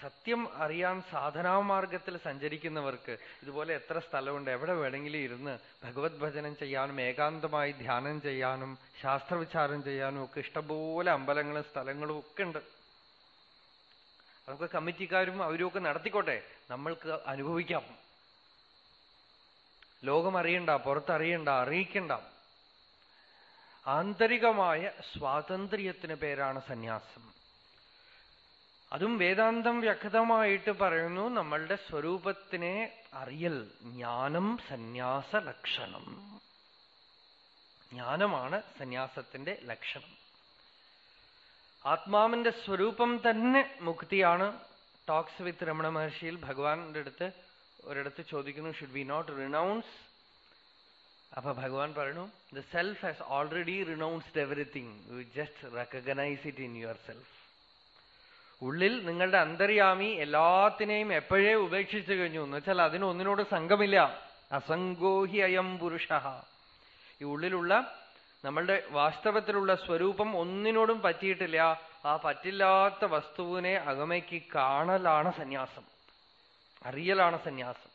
സത്യം അറിയാൻ സാധനാമാർഗത്തിൽ സഞ്ചരിക്കുന്നവർക്ക് ഇതുപോലെ എത്ര സ്ഥലമുണ്ട് എവിടെ വേണമെങ്കിലും ഇരുന്ന് ഭഗവത് ഭജനം ചെയ്യാനും ഏകാന്തമായി ധ്യാനം ചെയ്യാനും ശാസ്ത്രവിചാരം ചെയ്യാനും ഒക്കെ ഇഷ്ടംപോലെ അമ്പലങ്ങളും സ്ഥലങ്ങളും ഒക്കെ ഉണ്ട്. അതൊക്കെ കമ്മിറ്റിക്കാരും അവരുമൊക്കെ നടത്തിക്കോട്ടെ. നമ്മൾക്ക് അനുഭവിക്കാം. ലോകം അറിയണ്ട പുറത്തറിയണ്ട അറിയിക്കണ്ട. ആന്തരികമായ സ്വാതന്ത്ര്യത്തിന് പേരാണ് സന്യാസം. അതും വേദാന്തം വ്യക്തമായിട്ട് പറയുന്നു നമ്മളുടെ സ്വരൂപത്തിനെ അറിയൽ ജ്ഞാനം സന്യാസ ലക്ഷണം. ജ്ഞാനമാണ് സന്യാസത്തിന്റെ ലക്ഷണം. ആത്മാവിന്റെ സ്വരൂപം തന്നെ മുക്തിയാണ്. ടോക്സ് വിത്ത് രമണ മഹർഷിയിൽ ഭഗവാന്റെ അടുത്ത് ഒരിടത്ത് ചോദിക്കുന്നു ഷുഡ് വി നോട്ട് റിനൗൺസ് അപ്പൊ ഭഗവാൻ പറയണു the self has already renounced everything you just recognise it in yourself ഉള്ളിൽ നിങ്ങളുടെ അന്തര്യാമി എല്ലാത്തിനെയും എപ്പോഴേ ഉപേക്ഷിച്ചു കഴിഞ്ഞു? എന്ന് വെച്ചാൽ അതിനൊന്നിനോട് സംഘമില്ല. അസംഗോഹി അയം പുരുഷ. ഈ ഉള്ളിലുള്ള നമ്മളുടെ വാസ്തവത്തിലുള്ള സ്വരൂപം ഒന്നിനോടും പറ്റിയിട്ടില്ല. ആ പറ്റില്ലാത്ത വസ്തുവിനെ അകമയ്ക്ക് കാണലാണ് സന്യാസം. അറിയലാണ് സന്യാസം.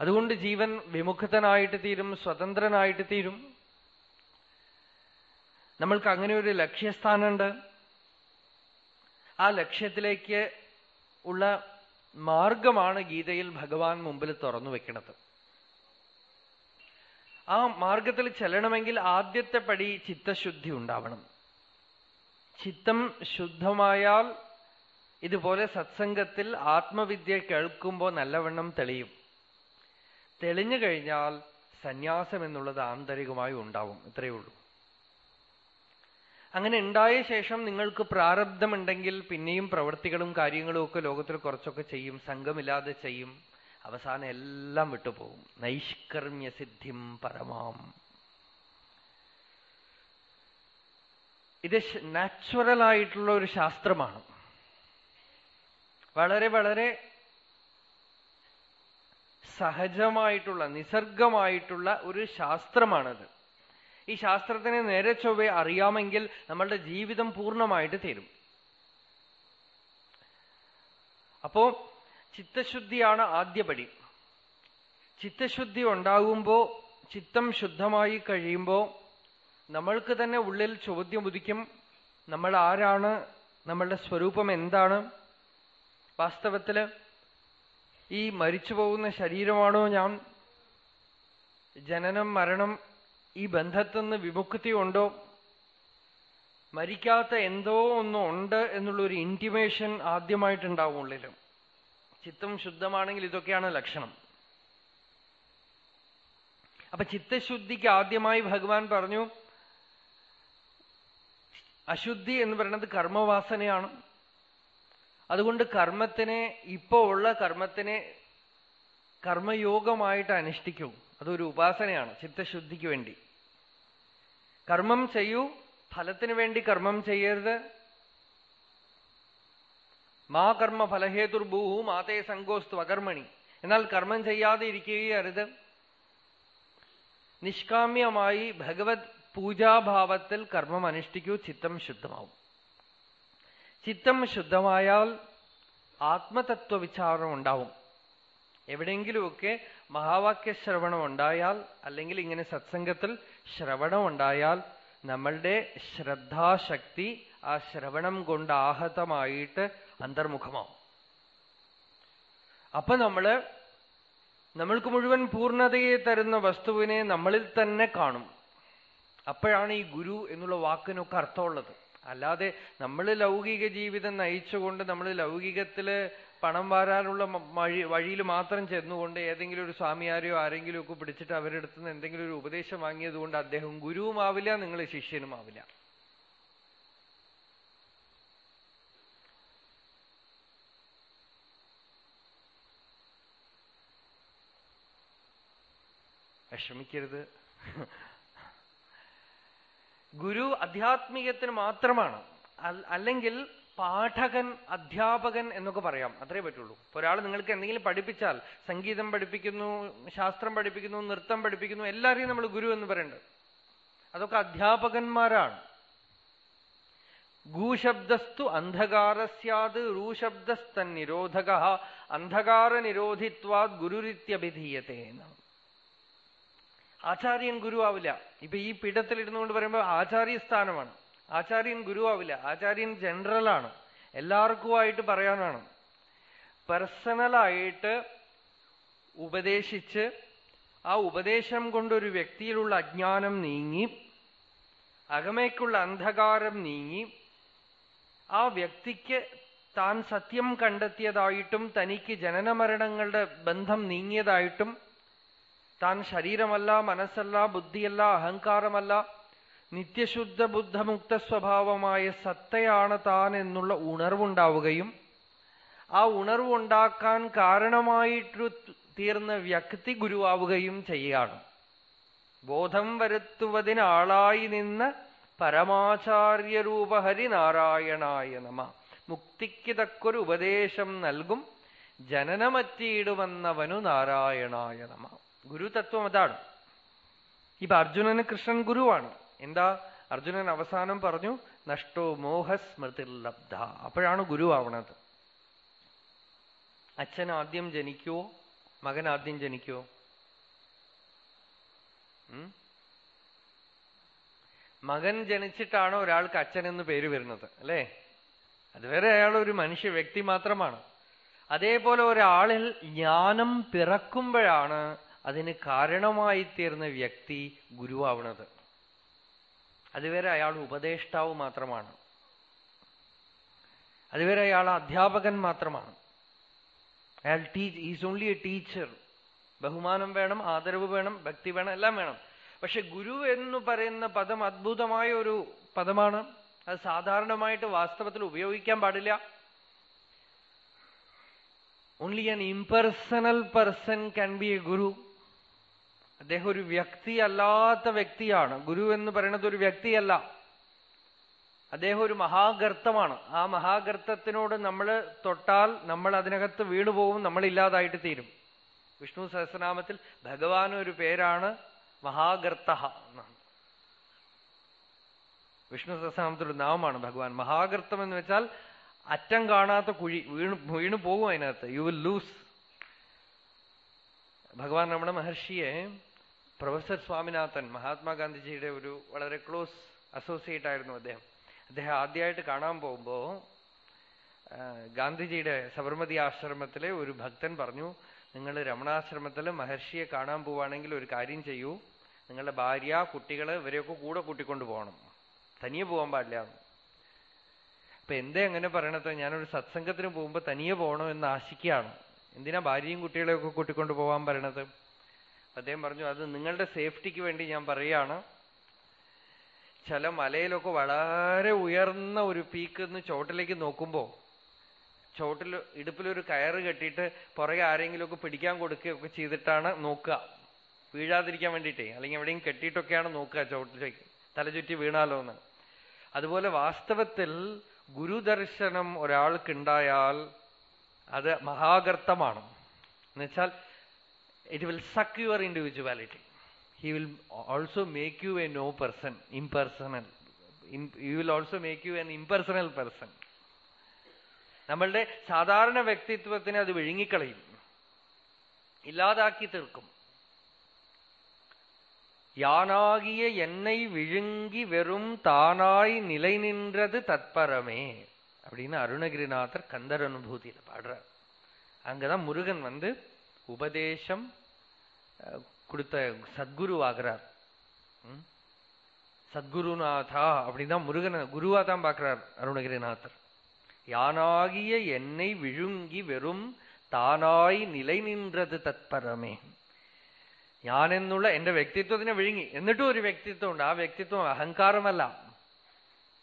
അതുകൊണ്ട് ജീവൻ വിമുക്തനായിട്ട് തീരും സ്വതന്ത്രനായിട്ട് തീരും. നമ്മൾക്ക് അങ്ങനെ ഒരു ലക്ഷ്യസ്ഥാനമുണ്ട്. ആ ലക്ഷ്യത്തിലേക്ക് ഉള്ള മാർഗമാണ് ഗീതയിൽ ഭഗവാൻ മുമ്പിൽ തുറന്നു വെക്കുന്നത്. ആ മാർഗത്തിൽ ചെല്ലണമെങ്കിൽ ആദ്യത്തെ പടി ചിത്തശുദ്ധി ഉണ്ടാവണം. ചിത്തം ശുദ്ധമായാൽ ഇതുപോലെ സത്സംഗത്തിൽ ആത്മവിദ്യ കേൾക്കുമ്പോൾ നല്ലവണ്ണം തെളിയും. തെളിഞ്ഞു കഴിഞ്ഞാൽ സന്യാസം എന്നുള്ളത് ആന്തരികമായി ഉണ്ടാവും. ഇത്രയേ ഉള്ളൂ. അങ്ങനെ ഉണ്ടായ ശേഷം നിങ്ങൾക്ക് പ്രാരബ്ധമുണ്ടെങ്കിൽ പിന്നെയും പ്രവൃത്തികളും കാര്യങ്ങളും ഒക്കെ ലോകത്തിൽ കുറച്ചൊക്കെ ചെയ്യും. സംഘമില്ലാതെ ചെയ്യും. അവസാനം എല്ലാം വിട്ടുപോകും. നൈഷ്കർമ്മ്യസിദ്ധിം പരമാം. ഇത് നാച്ചുറൽ ആയിട്ടുള്ള ഒരു ശാസ്ത്രമാണ്. വളരെ വളരെ സഹജമായിട്ടുള്ള നിസർഗമായിട്ടുള്ള ഒരു ശാസ്ത്രമാണത്. ഈ ശാസ്ത്രത്തിനെ നേരെ ചൊവ്വേ അറിയാമെങ്കിൽ നമ്മളുടെ ജീവിതം പൂർണമായിട്ട് തീരും. അപ്പോ ചിത്തശുദ്ധിയാണ് ആദ്യപടി ചിത്തശുദ്ധി ഉണ്ടാകുമ്പോ ചിത്തം ശുദ്ധമായി കഴിയുമ്പോ നമ്മൾക്ക് തന്നെ ഉള്ളിൽ ചോദ്യം ഉദിക്കും നമ്മൾ ആരാണ് നമ്മളുടെ സ്വരൂപം എന്താണ്? വാസ്തവത്തിൽ ഈ മരിച്ചു പോകുന്ന ശരീരമാണോ ഞാൻ? ജനനം മരണം ഈ ബന്ധത്തിൽ നിന്ന് വിമുക്തി ഉണ്ടോ? മരിക്കാത്ത എന്തോ ഒന്നും ഉണ്ട് എന്നുള്ളൊരു ഇന്റിമേഷൻ ആദ്യമായിട്ടുണ്ടാവും ഉള്ളിലും. ചിത്തം ശുദ്ധമാണെങ്കിൽ ഇതൊക്കെയാണ് ലക്ഷണം. അപ്പൊ ചിത്തശുദ്ധിക്ക് ആദ്യമായി ഭഗവാൻ പറഞ്ഞു അശുദ്ധി എന്ന് പറയുന്നത് കർമ്മവാസനയാണ്. അതുകൊണ്ട് കർമ്മത്തിനെ ഇപ്പോ ഉള്ള കർമ്മത്തിനെ കർമ്മയോഗമായിട്ട് അനുഷ്ഠിക്കൂ. അതൊരു ഉപാസനയാണ് ചിത്തശുദ്ധിക്ക് വേണ്ടി. കർമ്മം ചെയ്യൂ ഫലത്തിന് വേണ്ടി കർമ്മം ചെയ്യരുത്. മാ കർമ്മ ഫലഹേതുർഭൂഹു മാതേ സങ്കോസ്തു അകർമ്മണി. എന്നാൽ കർമ്മം ചെയ്യാതെ ഇരിക്കുകയരുത്. നിഷ്കാമ്യമായി ഭഗവത് പൂജാഭാവത്തിൽ കർമ്മം അനുഷ്ഠിക്കൂ ചിത്തം ശുദ്ധമാവും. ചിത്തം ശുദ്ധമായാൽ ആത്മതത്വ വിചാരം ഉണ്ടാവും. എവിടെയെങ്കിലുമൊക്കെ മഹാവാക്യ ശ്രവണം ഉണ്ടായാൽ അല്ലെങ്കിൽ ഇങ്ങനെ സത്സംഗത്തിൽ ശ്രവണം ഉണ്ടായാൽ നമ്മളുടെ ശ്രദ്ധാശക്തി ആ ശ്രവണം കൊണ്ട് ആഹതമായിട്ട് അന്തർമുഖമാവും. അപ്പൊ നമ്മൾ നമ്മൾക്ക് മുഴുവൻ പൂർണതയെ തരുന്ന വസ്തുവിനെ നമ്മളിൽ തന്നെ കാണും. അപ്പോഴാണ് ഈ ഗുരു എന്നുള്ള വാക്കിനൊക്കെ അർത്ഥമുള്ളത്. അല്ലാതെ നമ്മൾ ലൗകിക ജീവിതം നയിച്ചുകൊണ്ട് നമ്മൾ ലൗകികത്തിൽ പണം വാരാനുള്ള വഴി വഴിയിൽ മാത്രം ചെന്നുകൊണ്ട് ഏതെങ്കിലും ഒരു സ്വാമിയാരെയോ ആരെങ്കിലും ഒക്കെ പിടിച്ചിട്ട് അവരുടെ നിന്ന് എന്തെങ്കിലും ഒരു ഉപദേശം വാങ്ങിയത് കൊണ്ട് അദ്ദേഹം ഗുരുവുമാവില്ല നിങ്ങൾ ശിഷ്യനുമാവില്ല. വിഷമിക്കരുത്. ഗുരു അധ്യാത്മികത്തിന് മാത്രമാണ്. അല്ലെങ്കിൽ പാഠകൻ അധ്യാപകൻ എന്നൊക്കെ പറയാം. അത്രേ പറ്റുള്ളൂ. ഒരാൾ നിങ്ങൾക്ക് എന്തെങ്കിലും പഠിപ്പിച്ചാൽ സംഗീതം പഠിപ്പിക്കുന്നു ശാസ്ത്രം പഠിപ്പിക്കുന്നു നൃത്തം പഠിപ്പിക്കുന്നു എല്ലാവരെയും നമ്മൾ ഗുരു എന്ന് പറയുന്നുണ്ട് അതൊക്കെ അധ്യാപകന്മാരാണ്. ഗൂശബ്ദസ്തു അന്ധകാരസ്യാത് റൂശബ്ദസ്തൻ നിരോധക അന്ധകാര നിരോധിത്വാത് ഗുരുരിത്യഭിധീയത്തെ എന്നാണ് ആചാര്യൻ ഗുരുവാവില്ല. ഇപ്പൊ ഈ പീഠത്തിൽ ഇരുന്നുകൊണ്ട് പറയുമ്പോൾ ആചാര്യ സ്ഥാനമാണ് ആചാര്യൻ ഗുരുവാവില്ല. ആചാര്യൻ ജനറലാണ്. എല്ലാവർക്കുമായിട്ട് പറയാനാണ് പേഴ്സണലായിട്ട് ഉപദേശിച്ച് ആ ഉപദേശം കൊണ്ടൊരു വ്യക്തിയിലുള്ള അജ്ഞാനം നീങ്ങി അകമേക്കുള്ള അന്ധകാരം നീങ്ങി ആ വ്യക്തിക്ക് താൻ സത്യം കണ്ടെത്തിയതായിട്ടും തനിക്ക് ജനനമരണങ്ങളുടെ ബന്ധം നീങ്ങിയതായിട്ടും താൻ ശരീരമല്ല മനസ്സല്ല ബുദ്ധിയല്ല അഹങ്കാരമല്ല നിത്യശുദ്ധ ബുദ്ധമുക്ത സ്വഭാവമായ സത്തയാണ് താൻ എന്നുള്ള ഉണർവുണ്ടാവുകയും ആ ഉണർവുണ്ടാക്കാൻ കാരണമായിട്ട് തീർന്ന വ്യക്തി ഗുരുവാവുകയും ചെയ്യുകയാണ്. ബോധം വരുത്തുവതിനാളായി നിന്ന് പരമാചാര്യരൂപ ഹരിനാരായണായ നമ. മുക്തിക്ക് തക്കൊരു ഉപദേശം നൽകും ജനനമറ്റിയിടുവന്നവനു നാരായണായ നമ. ഗുരുതത്വം അതാണ്. ഇപ്പൊ അർജുനന് കൃഷ്ണൻ ഗുരുവാണ്. എന്താ? അർജുനൻ അവസാനം പറഞ്ഞു നഷ്ടോ മോഹ സ്മൃതി ലബ്ധ. അപ്പോഴാണ് ഗുരുവാവണത് അച്ഛൻ ആദ്യം ജനിക്കുവോ? മകൻ ആദ്യം ജനിക്കുവോ? മകൻ ജനിച്ചിട്ടാണ് ഒരാൾക്ക് അച്ഛൻ എന്ന് പേര് വരുന്നത് അല്ലേ? അതുവരെ അയാൾ ഒരു മനുഷ്യ വ്യക്തി മാത്രമാണ്. അതേപോലെ ഒരാളിൽ ജ്ഞാനം പിറക്കുമ്പോഴാണ് അതിന് കാരണമായി തീർന്ന വ്യക്തി ഗുരുവാവണത്. അതുവരെ അയാൾ ഉപദേഷ്ടാവ് മാത്രമാണ്. അതുവരെ അയാൾ അധ്യാപകൻ മാത്രമാണ്. അയാൾ teach is only a teacher. ബഹുമാനം വേണം ആദരവ് വേണം ഭക്തി വേണം എല്ലാം വേണം. പക്ഷെ ഗുരു എന്ന് പറയുന്ന പദം അദ്ഭുതമായ ഒരു പദമാണ്. അത് സാധാരണമായിട്ട് വാസ്തവത്തിൽ ഉപയോഗിക്കാൻ പാടില്ല. Only an impersonal person can be a guru അദ്ദേഹം ഒരു വ്യക്തിയല്ലാത്ത വ്യക്തിയാണ്. ഗുരു എന്ന് പറയുന്നത് ഒരു വ്യക്തിയല്ല. അദ്ദേഹം ഒരു മഹാഗർത്തമാണ്. ആ മഹാഗർത്തത്തിനോട് നമ്മൾ തൊട്ടാൽ നമ്മൾ അതിനകത്ത് വീണുപോകും നമ്മൾ ഇല്ലാതായിട്ട് തീരും. വിഷ്ണു സഹസ്രനാമത്തിൽ ഭഗവാൻ ഒരു പേരാണ് മഹാഗർത്ത എന്നാണ്. വിഷ്ണു സഹസ്രനാമത്തിലൊരു നാമമാണ് ഭഗവാൻ. മഹാഗർത്തം എന്ന് വെച്ചാൽ അറ്റം കാണാത്ത കുഴി വീണു വീണു പോകും അതിനകത്ത്. യു വിൽ ലൂസ് ഭഗവാൻ നമ്മുടെ മഹർഷിയെ പ്രൊഫസർ സ്വാമിനാഥൻ മഹാത്മാഗാന്ധിജിയുടെ ഒരു വളരെ ക്ലോസ് അസോസിയേറ്റ് ആയിരുന്നു അദ്ദേഹം. അദ്ദേഹം ആദ്യമായിട്ട് കാണാൻ പോകുമ്പോൾ ഗാന്ധിജിയുടെ സബർമതി ആശ്രമത്തിലെ ഒരു ഭക്തൻ പറഞ്ഞു നിങ്ങൾ രമണാശ്രമത്തിൽ മഹർഷിയെ കാണാൻ പോവുകയാണെങ്കിൽ ഒരു കാര്യം ചെയ്യൂ. നിങ്ങളുടെ ഭാര്യ കുട്ടികൾ ഇവരെയൊക്കെ കൂടെ കൂട്ടിക്കൊണ്ടു പോകണം. തനിയെ പോകാൻ പാടില്ല. അപ്പൊ എന്തേ അങ്ങനെ പറയണത്? ഞാനൊരു സത്സംഗത്തിന് പോകുമ്പോൾ തനിയെ പോകണോ എന്ന് ആശിക്കുകയാണ്. എന്തിനാ ഭാര്യയും കുട്ടികളെയൊക്കെ കൂട്ടിക്കൊണ്ടു പോകാൻ പറയണത്? അദ്ദേഹം പറഞ്ഞു അത് നിങ്ങളുടെ സേഫ്റ്റിക്ക് വേണ്ടി ഞാൻ പറയാണ് ചില മലയിലൊക്കെ വളരെ ഉയർന്ന ഒരു പീക്ക് നിന്ന് ചോട്ടിലേക്ക് നോക്കുമ്പോ ചോട്ടിൽ ഇടുപ്പിലൊരു കയറ് കെട്ടിയിട്ട് പുറകെ ആരെങ്കിലുമൊക്കെ പിടിക്കാൻ കൊടുക്കുകയൊക്കെ ചെയ്തിട്ടാണ് നോക്കുക. വീഴാതിരിക്കാൻ വേണ്ടിയിട്ടേ അല്ലെങ്കിൽ എവിടെയും കെട്ടിയിട്ടൊക്കെയാണ് നോക്കുക ചോട്ടിലേക്ക് തലചുറ്റി വീണാലോ എന്ന്. അതുപോലെ വാസ്തവത്തിൽ ഗുരുദർശനം ഒരാൾക്കുണ്ടായാൽ അത് മഹാകർത്തമാണ് എന്നുവെച്ചാൽ it will suck your individuality he will also make you a no person impersonal you will also make you an impersonal person നമ്മളുടെ സാധാരണ വ്യക്തിത്വത്തിനെ അത് വിഴുങ്ങിക്കളയും ഇല്ലാതാക്കി തീർക്കും யானாகிய என்னை விழுங்கி வெறும் தானாய் நிலை நின்றது தத்பரமே அப்படின்னு அருணகிரிநாதர் கந்தர் அனுபூதியில பாடுறார் அங்கதான் முருகன் வந்து உபதேசம் கொடுத்த சத்குரு ஆகிறார் சத்குருநாதா அப்படிதான் முருகன் குருவா தான் பார்க்கிறார் அருணகிரிநாதர் யானாகிய என்னை விழுங்கி வெறும் താനായി നില നിന്നത് തത്പരമേ ഞാനെന്നുള്ള എന്റെ വ്യക്തിത്വത്തിനെ വിഴുങ്ങി എന്നിട്ടും ഒരു വ്യക്തിത്വമുണ്ട് ആ വ്യക്തിത്വം അഹങ്കാരമല്ല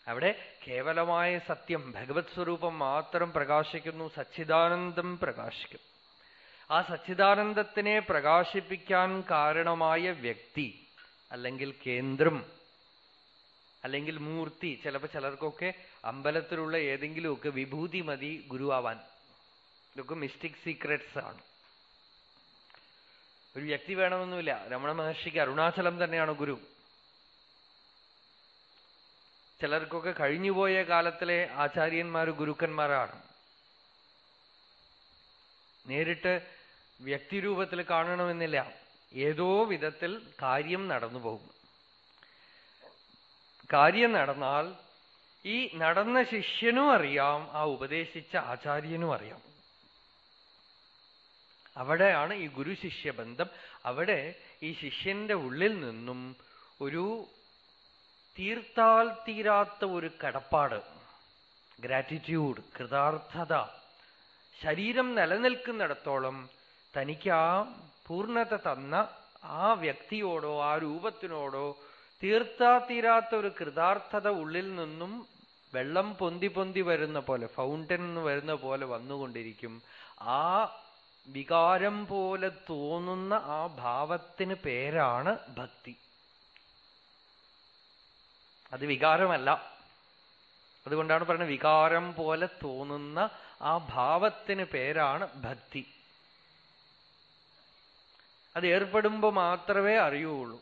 അവിടെ കേവലമായ സത്യം ഭഗവത് സ്വരൂപം മാത്രം പ്രകാശിക്കുന്നു സച്ചിദാനന്ദം പ്രകാശിക്കും ആ സച്ചിദാനന്ദത്തിനെ പ്രകാശിപ്പിക്കാൻ കാരണമായ വ്യക്തി അല്ലെങ്കിൽ കേന്ദ്രം അല്ലെങ്കിൽ മൂർത്തി ചിലപ്പോൾ ചിലർക്കൊക്കെ അമ്പലത്തിലുള്ള ഏതെങ്കിലുമൊക്കെ വിഭൂതി മതി ഗുരുവാവാൻ. ഇതൊക്കെ മിസ്റ്റിക് സീക്രട്സ് ആണ്. ഒരു വ്യക്തി വേണമെന്നില്ല. രമണ മഹർഷിക്ക് അരുണാചലം തന്നെയാണ് ഗുരു. ചിലർക്കൊക്കെ കഴിഞ്ഞുപോയ കാലത്തിലെ ആചാര്യന്മാർ ഗുരുക്കന്മാരാണ്. നേരിട്ട് വ്യക്തിരൂപത്തിൽ കാണണമെന്നില്ല. ഏതോ വിധത്തിൽ കാര്യം നടന്നു പോകും. കാര്യം നടന്നാൽ ഈ നടന്ന ശിഷ്യനും അറിയാം ആ ഉപദേശിച്ച ആചാര്യനും അറിയാം. അവിടെയാണ് ഈ ഗുരു ശിഷ്യ ബന്ധം. അവിടെ ഈ ശിഷ്യന്റെ ഉള്ളിൽ നിന്നും ഒരു തീർത്താൽ തീരാത്ത ഒരു കടപ്പാട് ഗ്രാറ്റിറ്റ്യൂഡ് കൃതാർത്ഥത ശരീരം നിലനിൽക്കുന്നിടത്തോളം തനിക്ക് ആ പൂർണത തന്ന ആ വ്യക്തിയോടോ ആ രൂപത്തിനോടോ തീർത്താ തീരാത്ത ഒരു കൃതാർത്ഥത ഉള്ളിൽ നിന്നും വെള്ളം പൊന്തി പൊന്തി വരുന്ന പോലെ ഫൗണ്ടൻ വരുന്ന പോലെ വന്നുകൊണ്ടിരിക്കും. ആ വികാരം പോലെ തോന്നുന്ന ആ ഭാവത്തിന് പേരാണ് ഭക്തി. അത് വികാരമല്ല. അതുകൊണ്ടാണ് പറയുന്നത് വികാരം പോലെ തോന്നുന്ന ആ ഭാവത്തിന് പേരാണ് ഭക്തി. അത് ഏർപ്പെടുമ്പോൾ മാത്രമേ അറിയുള്ളൂ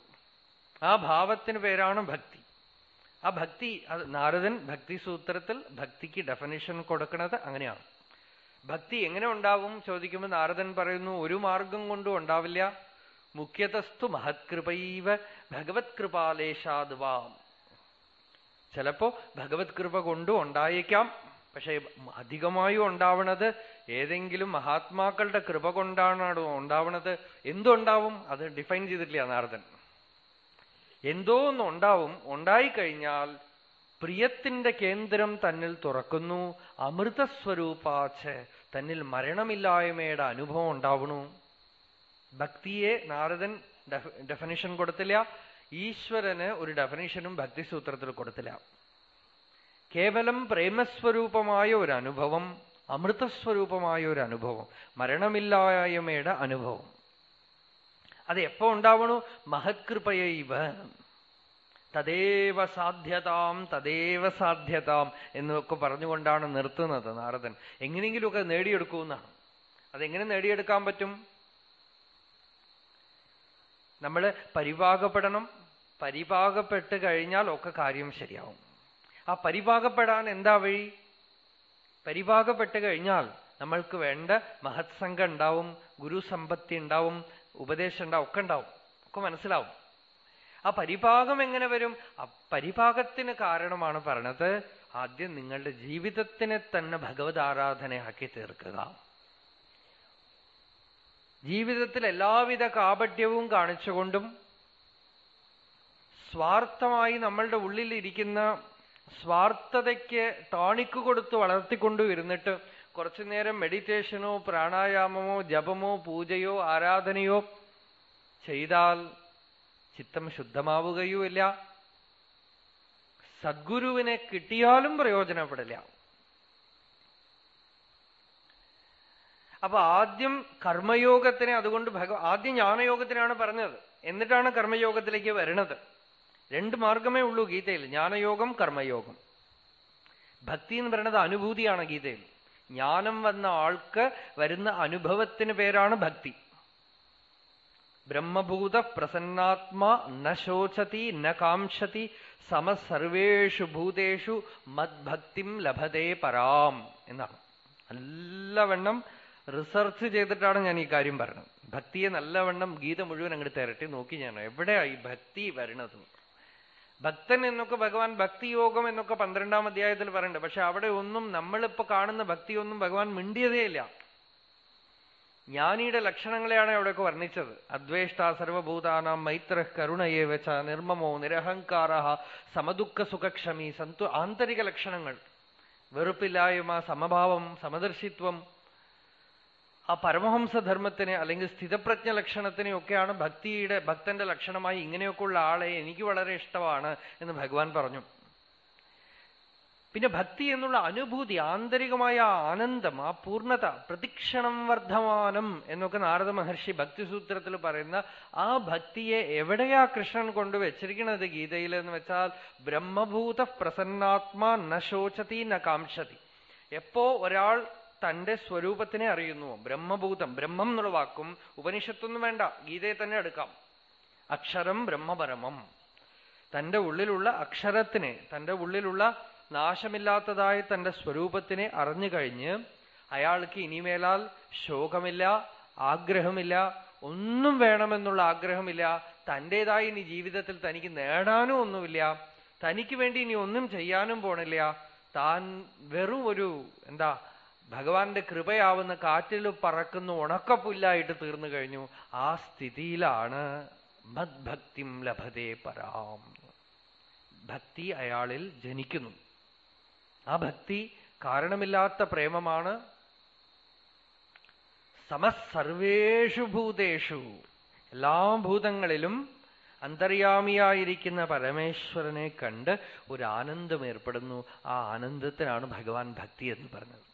ആ ഭാവത്തിന് പേരാണ് ഭക്തി. ആ ഭക്തി അത് നാരദൻ ഭക്തി സൂത്രത്തിൽ ഭക്തിക്ക് ഡെഫിനിഷൻ കൊടുക്കുന്നത് അങ്ങനെയാണ്. ഭക്തി എങ്ങനെ ഉണ്ടാവും ചോദിക്കുമ്പോൾ നാരദൻ പറയുന്നു ഒരു മാർഗം കൊണ്ടും ഉണ്ടാവില്ല. മുഖ്യതസ്തു മഹത്കൃപൈവ ഭഗവത് കൃപാലേശാദ്വാം. ചിലപ്പോ ഭഗവത് കൃപ കൊണ്ടും ഉണ്ടായേക്കാം പക്ഷെ അധികമായും ഉണ്ടാവണത് ഏതെങ്കിലും മഹാത്മാക്കളുടെ കൃപ കൊണ്ടാണ് ഉണ്ടാവണത്. എന്തുണ്ടാവും? അത് ഡിഫൈൻ ചെയ്തിട്ടില്ല നാരദൻ. എന്തോ ഒന്ന് ഉണ്ടാവും. ഉണ്ടായിക്കഴിഞ്ഞാൽ പ്രിയത്തിന്റെ കേന്ദ്രം തന്നിൽ തുറക്കുന്നു. അമൃതസ്വരൂപാച്ച് തന്നിൽ മരണമില്ലായ്മയുടെ അനുഭവം ഉണ്ടാവണു. ഭക്തിയെ നാരദൻ ഡെഫിനിഷൻ കൊടുത്തില്ല. ഈശ്വരന് ഒരു ഡെഫിനിഷനും ഭക്തിസൂത്രത്തിൽ കൊടുത്തില്ല. കേവലം പ്രേമസ്വരൂപമായ ഒരു അനുഭവം അമൃതസ്വരൂപമായ ഒരു അനുഭവം മരണമില്ലായ്മയുടെ അനുഭവം. അത് എപ്പോ ഉണ്ടാവണു? മഹത്കൃപയൈവ. തദേവ സാധ്യതാം തദേവ സാധ്യതാം എന്നൊക്കെ പറഞ്ഞുകൊണ്ടാണ് നിർത്തുന്നത് നാരദൻ. എങ്ങനെയെങ്കിലുമൊക്കെ നേടിയെടുക്കുമെന്നാണ് അതെങ്ങനെ നേടിയെടുക്കാൻ പറ്റും? നമ്മൾ പരിപാകപ്പെടണം. പരിപാകപ്പെട്ട് കഴിഞ്ഞാൽ ഒക്കെ കാര്യം ശരിയാവും. ആ പരിപാകപ്പെടാൻ എന്താ വഴി? പരിപാകപ്പെട്ട് കഴിഞ്ഞാൽ നമ്മൾക്ക് വേണ്ട മഹത്സംഘം ഉണ്ടാവും ഗുരുസമ്പത്തി ഉണ്ടാവും ഉപദേശം ഉണ്ടാവും ഒക്കെ ഉണ്ടാവും. ഒക്കെ മനസ്സിലാവും. ആ പരിപാകം എങ്ങനെ വരും? ആ പരിപാകത്തിന് കാരണമാണ് പറഞ്ഞത് ആദ്യം നിങ്ങളുടെ ജീവിതത്തിനെ തന്നെ ഭഗവത് ആരാധനയാക്കി തീർക്കുക. ജീവിതത്തിൽ എല്ലാവിധ കാപട്യവും കാണിച്ചുകൊണ്ടും സ്വാർത്ഥമായി നമ്മളുടെ ഉള്ളിൽ ഇരിക്കുന്ന സ്വാർത്ഥതയ്ക്ക് ടോണിക്ക് കൊടുത്ത് വളർത്തിക്കൊണ്ടു ഇരുന്നിട്ട് കുറച്ചു നേരം മെഡിറ്റേഷനോ പ്രാണായാമമോ ജപമോ പൂജയോ ആരാധനയോ ചെയ്താൽ ചിത്തം ശുദ്ധമാവുകയുമില്ല. സദ്ഗുരുവിനെ കിട്ടിയാലും പ്രയോജനപ്പെടില്ല. അപ്പൊ ആദ്യം കർമ്മയോഗത്തിനെ അതുകൊണ്ട് ഭഗ ആദ്യം ജ്ഞാനയോഗത്തിനാണ് പറഞ്ഞത്. എന്നിട്ടാണ് കർമ്മയോഗത്തിലേക്ക് വരുന്നത് രണ്ട് മാർഗമേ ഉള്ളൂ ഗീതയിൽ. ജ്ഞാനയോഗം കർമ്മയോഗം. ഭക്തി എന്ന് പറയുന്നത് അനുഭൂതിയാണ് ഗീതയിൽ. ജ്ഞാനം വന്ന ആൾക്ക് വരുന്ന അനുഭവത്തിന് പേരാണ് ഭക്തി. ബ്രഹ്മഭൂത പ്രസന്നാത്മാ നശോചതി ശോചതി ന കാംക്ഷതി സമസർവേഷു ഭൂതേഷു മദ്ഭക്തിം ലഭതേ പരാം എന്നാണ്. നല്ലവണ്ണം റിസർച്ച് ചെയ്തിട്ടാണ് ഞാൻ ഈ കാര്യം പറഞ്ഞത്. ഭക്തിയെ നല്ലവണ്ണം ഗീത മുഴുവൻ അങ്ങോട്ട് തിരട്ടി നോക്കി ഞാൻ എവിടെയാണ് ഈ ഭക്തി വരണത്? ഭക്തൻ എന്നൊക്കെ ഭഗവാൻ ഭക്തിയോഗം എന്നൊക്കെ പന്ത്രണ്ടാം അധ്യായത്തിൽ പറയുന്നുണ്ട്. പക്ഷെ അവിടെ ഒന്നും നമ്മളിപ്പോ കാണുന്ന ഭക്തിയൊന്നും ഭഗവാൻ മിണ്ടിയതേ ഇല്ല. ജ്ഞാനിയുടെ ലക്ഷണങ്ങളെയാണ് അവിടെയൊക്കെ വർണിച്ചത്. അദ്വേഷ്ട സർവഭൂതാനാം മൈത്ര കരുണയെ വെച്ച നിർമ്മമോ നിരഹങ്കാര സമദുഃഖ സുഖക്ഷമി സന്തു ആന്തരിക ലക്ഷണങ്ങൾ. വെറുപ്പില്ലായ്മ സമഭാവം സമദർശിത്വം ആ പരമഹംസധർമ്മത്തിന് അല്ലെങ്കിൽ സ്ഥിതപ്രജ്ഞ ലക്ഷണത്തിനെയൊക്കെയാണ് ഭക്തിയുടെ ഭക്തന്റെ ലക്ഷണമായി ഇങ്ങനെയൊക്കെ ഉള്ള ആളെ എനിക്ക് വളരെ ഇഷ്ടമാണ് എന്ന് ഭഗവാൻ പറഞ്ഞു. പിന്നെ ഭക്തി എന്നുള്ള അനുഭൂതി ആന്തരികമായ ആനന്ദം ആ പൂർണത പ്രതിക്ഷണം വർദ്ധമാനം എന്നൊക്കെ നാരദ മഹർഷി ഭക്തിസൂത്രത്തിൽ പറയുന്ന ആ ഭക്തിയെ എവിടെയാ കൃഷ്ണൻ കൊണ്ട് വെച്ചിരിക്കുന്നത് ഗീതയിൽ എന്ന് വെച്ചാൽ ബ്രഹ്മഭൂത പ്രസന്നാത്മാ നശോചതി ശോചതി ന കാംക്ഷതി. എപ്പോ ഒരാൾ തന്റെ സ്വരൂപത്തിനെ അറിയുന്നു. ബ്രഹ്മഭൂതം. ബ്രഹ്മം എന്നുള്ള വാക്കും ഉപനിഷത്തൊന്നും വേണ്ട. ഗീതയെ തന്നെ എടുക്കാം. അക്ഷരം ബ്രഹ്മപരമം. തന്റെ ഉള്ളിലുള്ള അക്ഷരത്തിനെ തന്റെ ഉള്ളിലുള്ള നാശമില്ലാത്തതായ തന്റെ സ്വരൂപത്തിനെ അറിഞ്ഞു കഴിഞ്ഞ് അയാൾക്ക് ഇനിമേലാൽ ശോകമില്ല ആഗ്രഹമില്ല ഒന്നും വേണമെന്നുള്ള ആഗ്രഹമില്ല. തന്റെതായി ഇനി ജീവിതത്തിൽ തനിക്ക് നേടാനും ഒന്നുമില്ല. തനിക്ക് വേണ്ടി ഇനി ഒന്നും ചെയ്യാനും പോണില്ല. താൻ വെറും ഒരു എന്താ ഭഗവാന്റെ കൃപയാവുന്ന കാറ്റിൽ പറക്കുന്ന ഉണക്കപ്പുല്ലായിട്ട് തീർന്നു കഴിഞ്ഞു. ആ സ്ഥിതിയിലാണ് മദ്ഭക്തിം ലഭതേ പരാം. ഭക്തി അയാളിൽ ജനിക്കുന്നു. ആ ഭക്തി കാരണമില്ലാത്ത പ്രേമമാണ്. സമസർവേഷു ഭൂതേഷു. എല്ലാ ഭൂതങ്ങളിലും അന്തര്യാമിയായിരിക്കുന്ന പരമേശ്വരനെ കണ്ട് ഒരു ആനന്ദം ഏർപ്പെടുന്നു. ആ ആനന്ദത്തിനാണ് ഭഗവാൻ ഭക്തി എന്ന് പറഞ്ഞത്.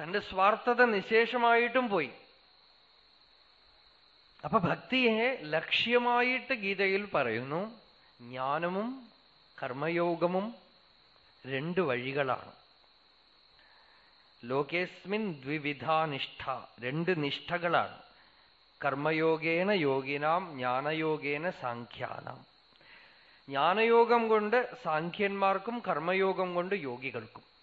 തന്റെ സ്വാർത്ഥത നിശേഷമായിട്ടും പോയി. അപ്പൊ ഭക്തിയെ ലക്ഷ്യമായിട്ട് ഗീതയിൽ പറയുന്നു ജ്ഞാനവും കർമ്മയോഗമും രണ്ട് വഴികളാണ്. ലോകേസ്മിൻ ദ്വിവിധാ നിഷ്ഠ രണ്ട് നിഷ്ഠകളാണ്. കർമ്മയോഗേന യോഗിനാം ജ്ഞാനയോഗേന സാഖ്യാനാം. ജ്ഞാനയോഗം കൊണ്ട് സാഖ്യന്മാർക്കും കർമ്മയോഗം കൊണ്ട് യോഗികൾക്കും.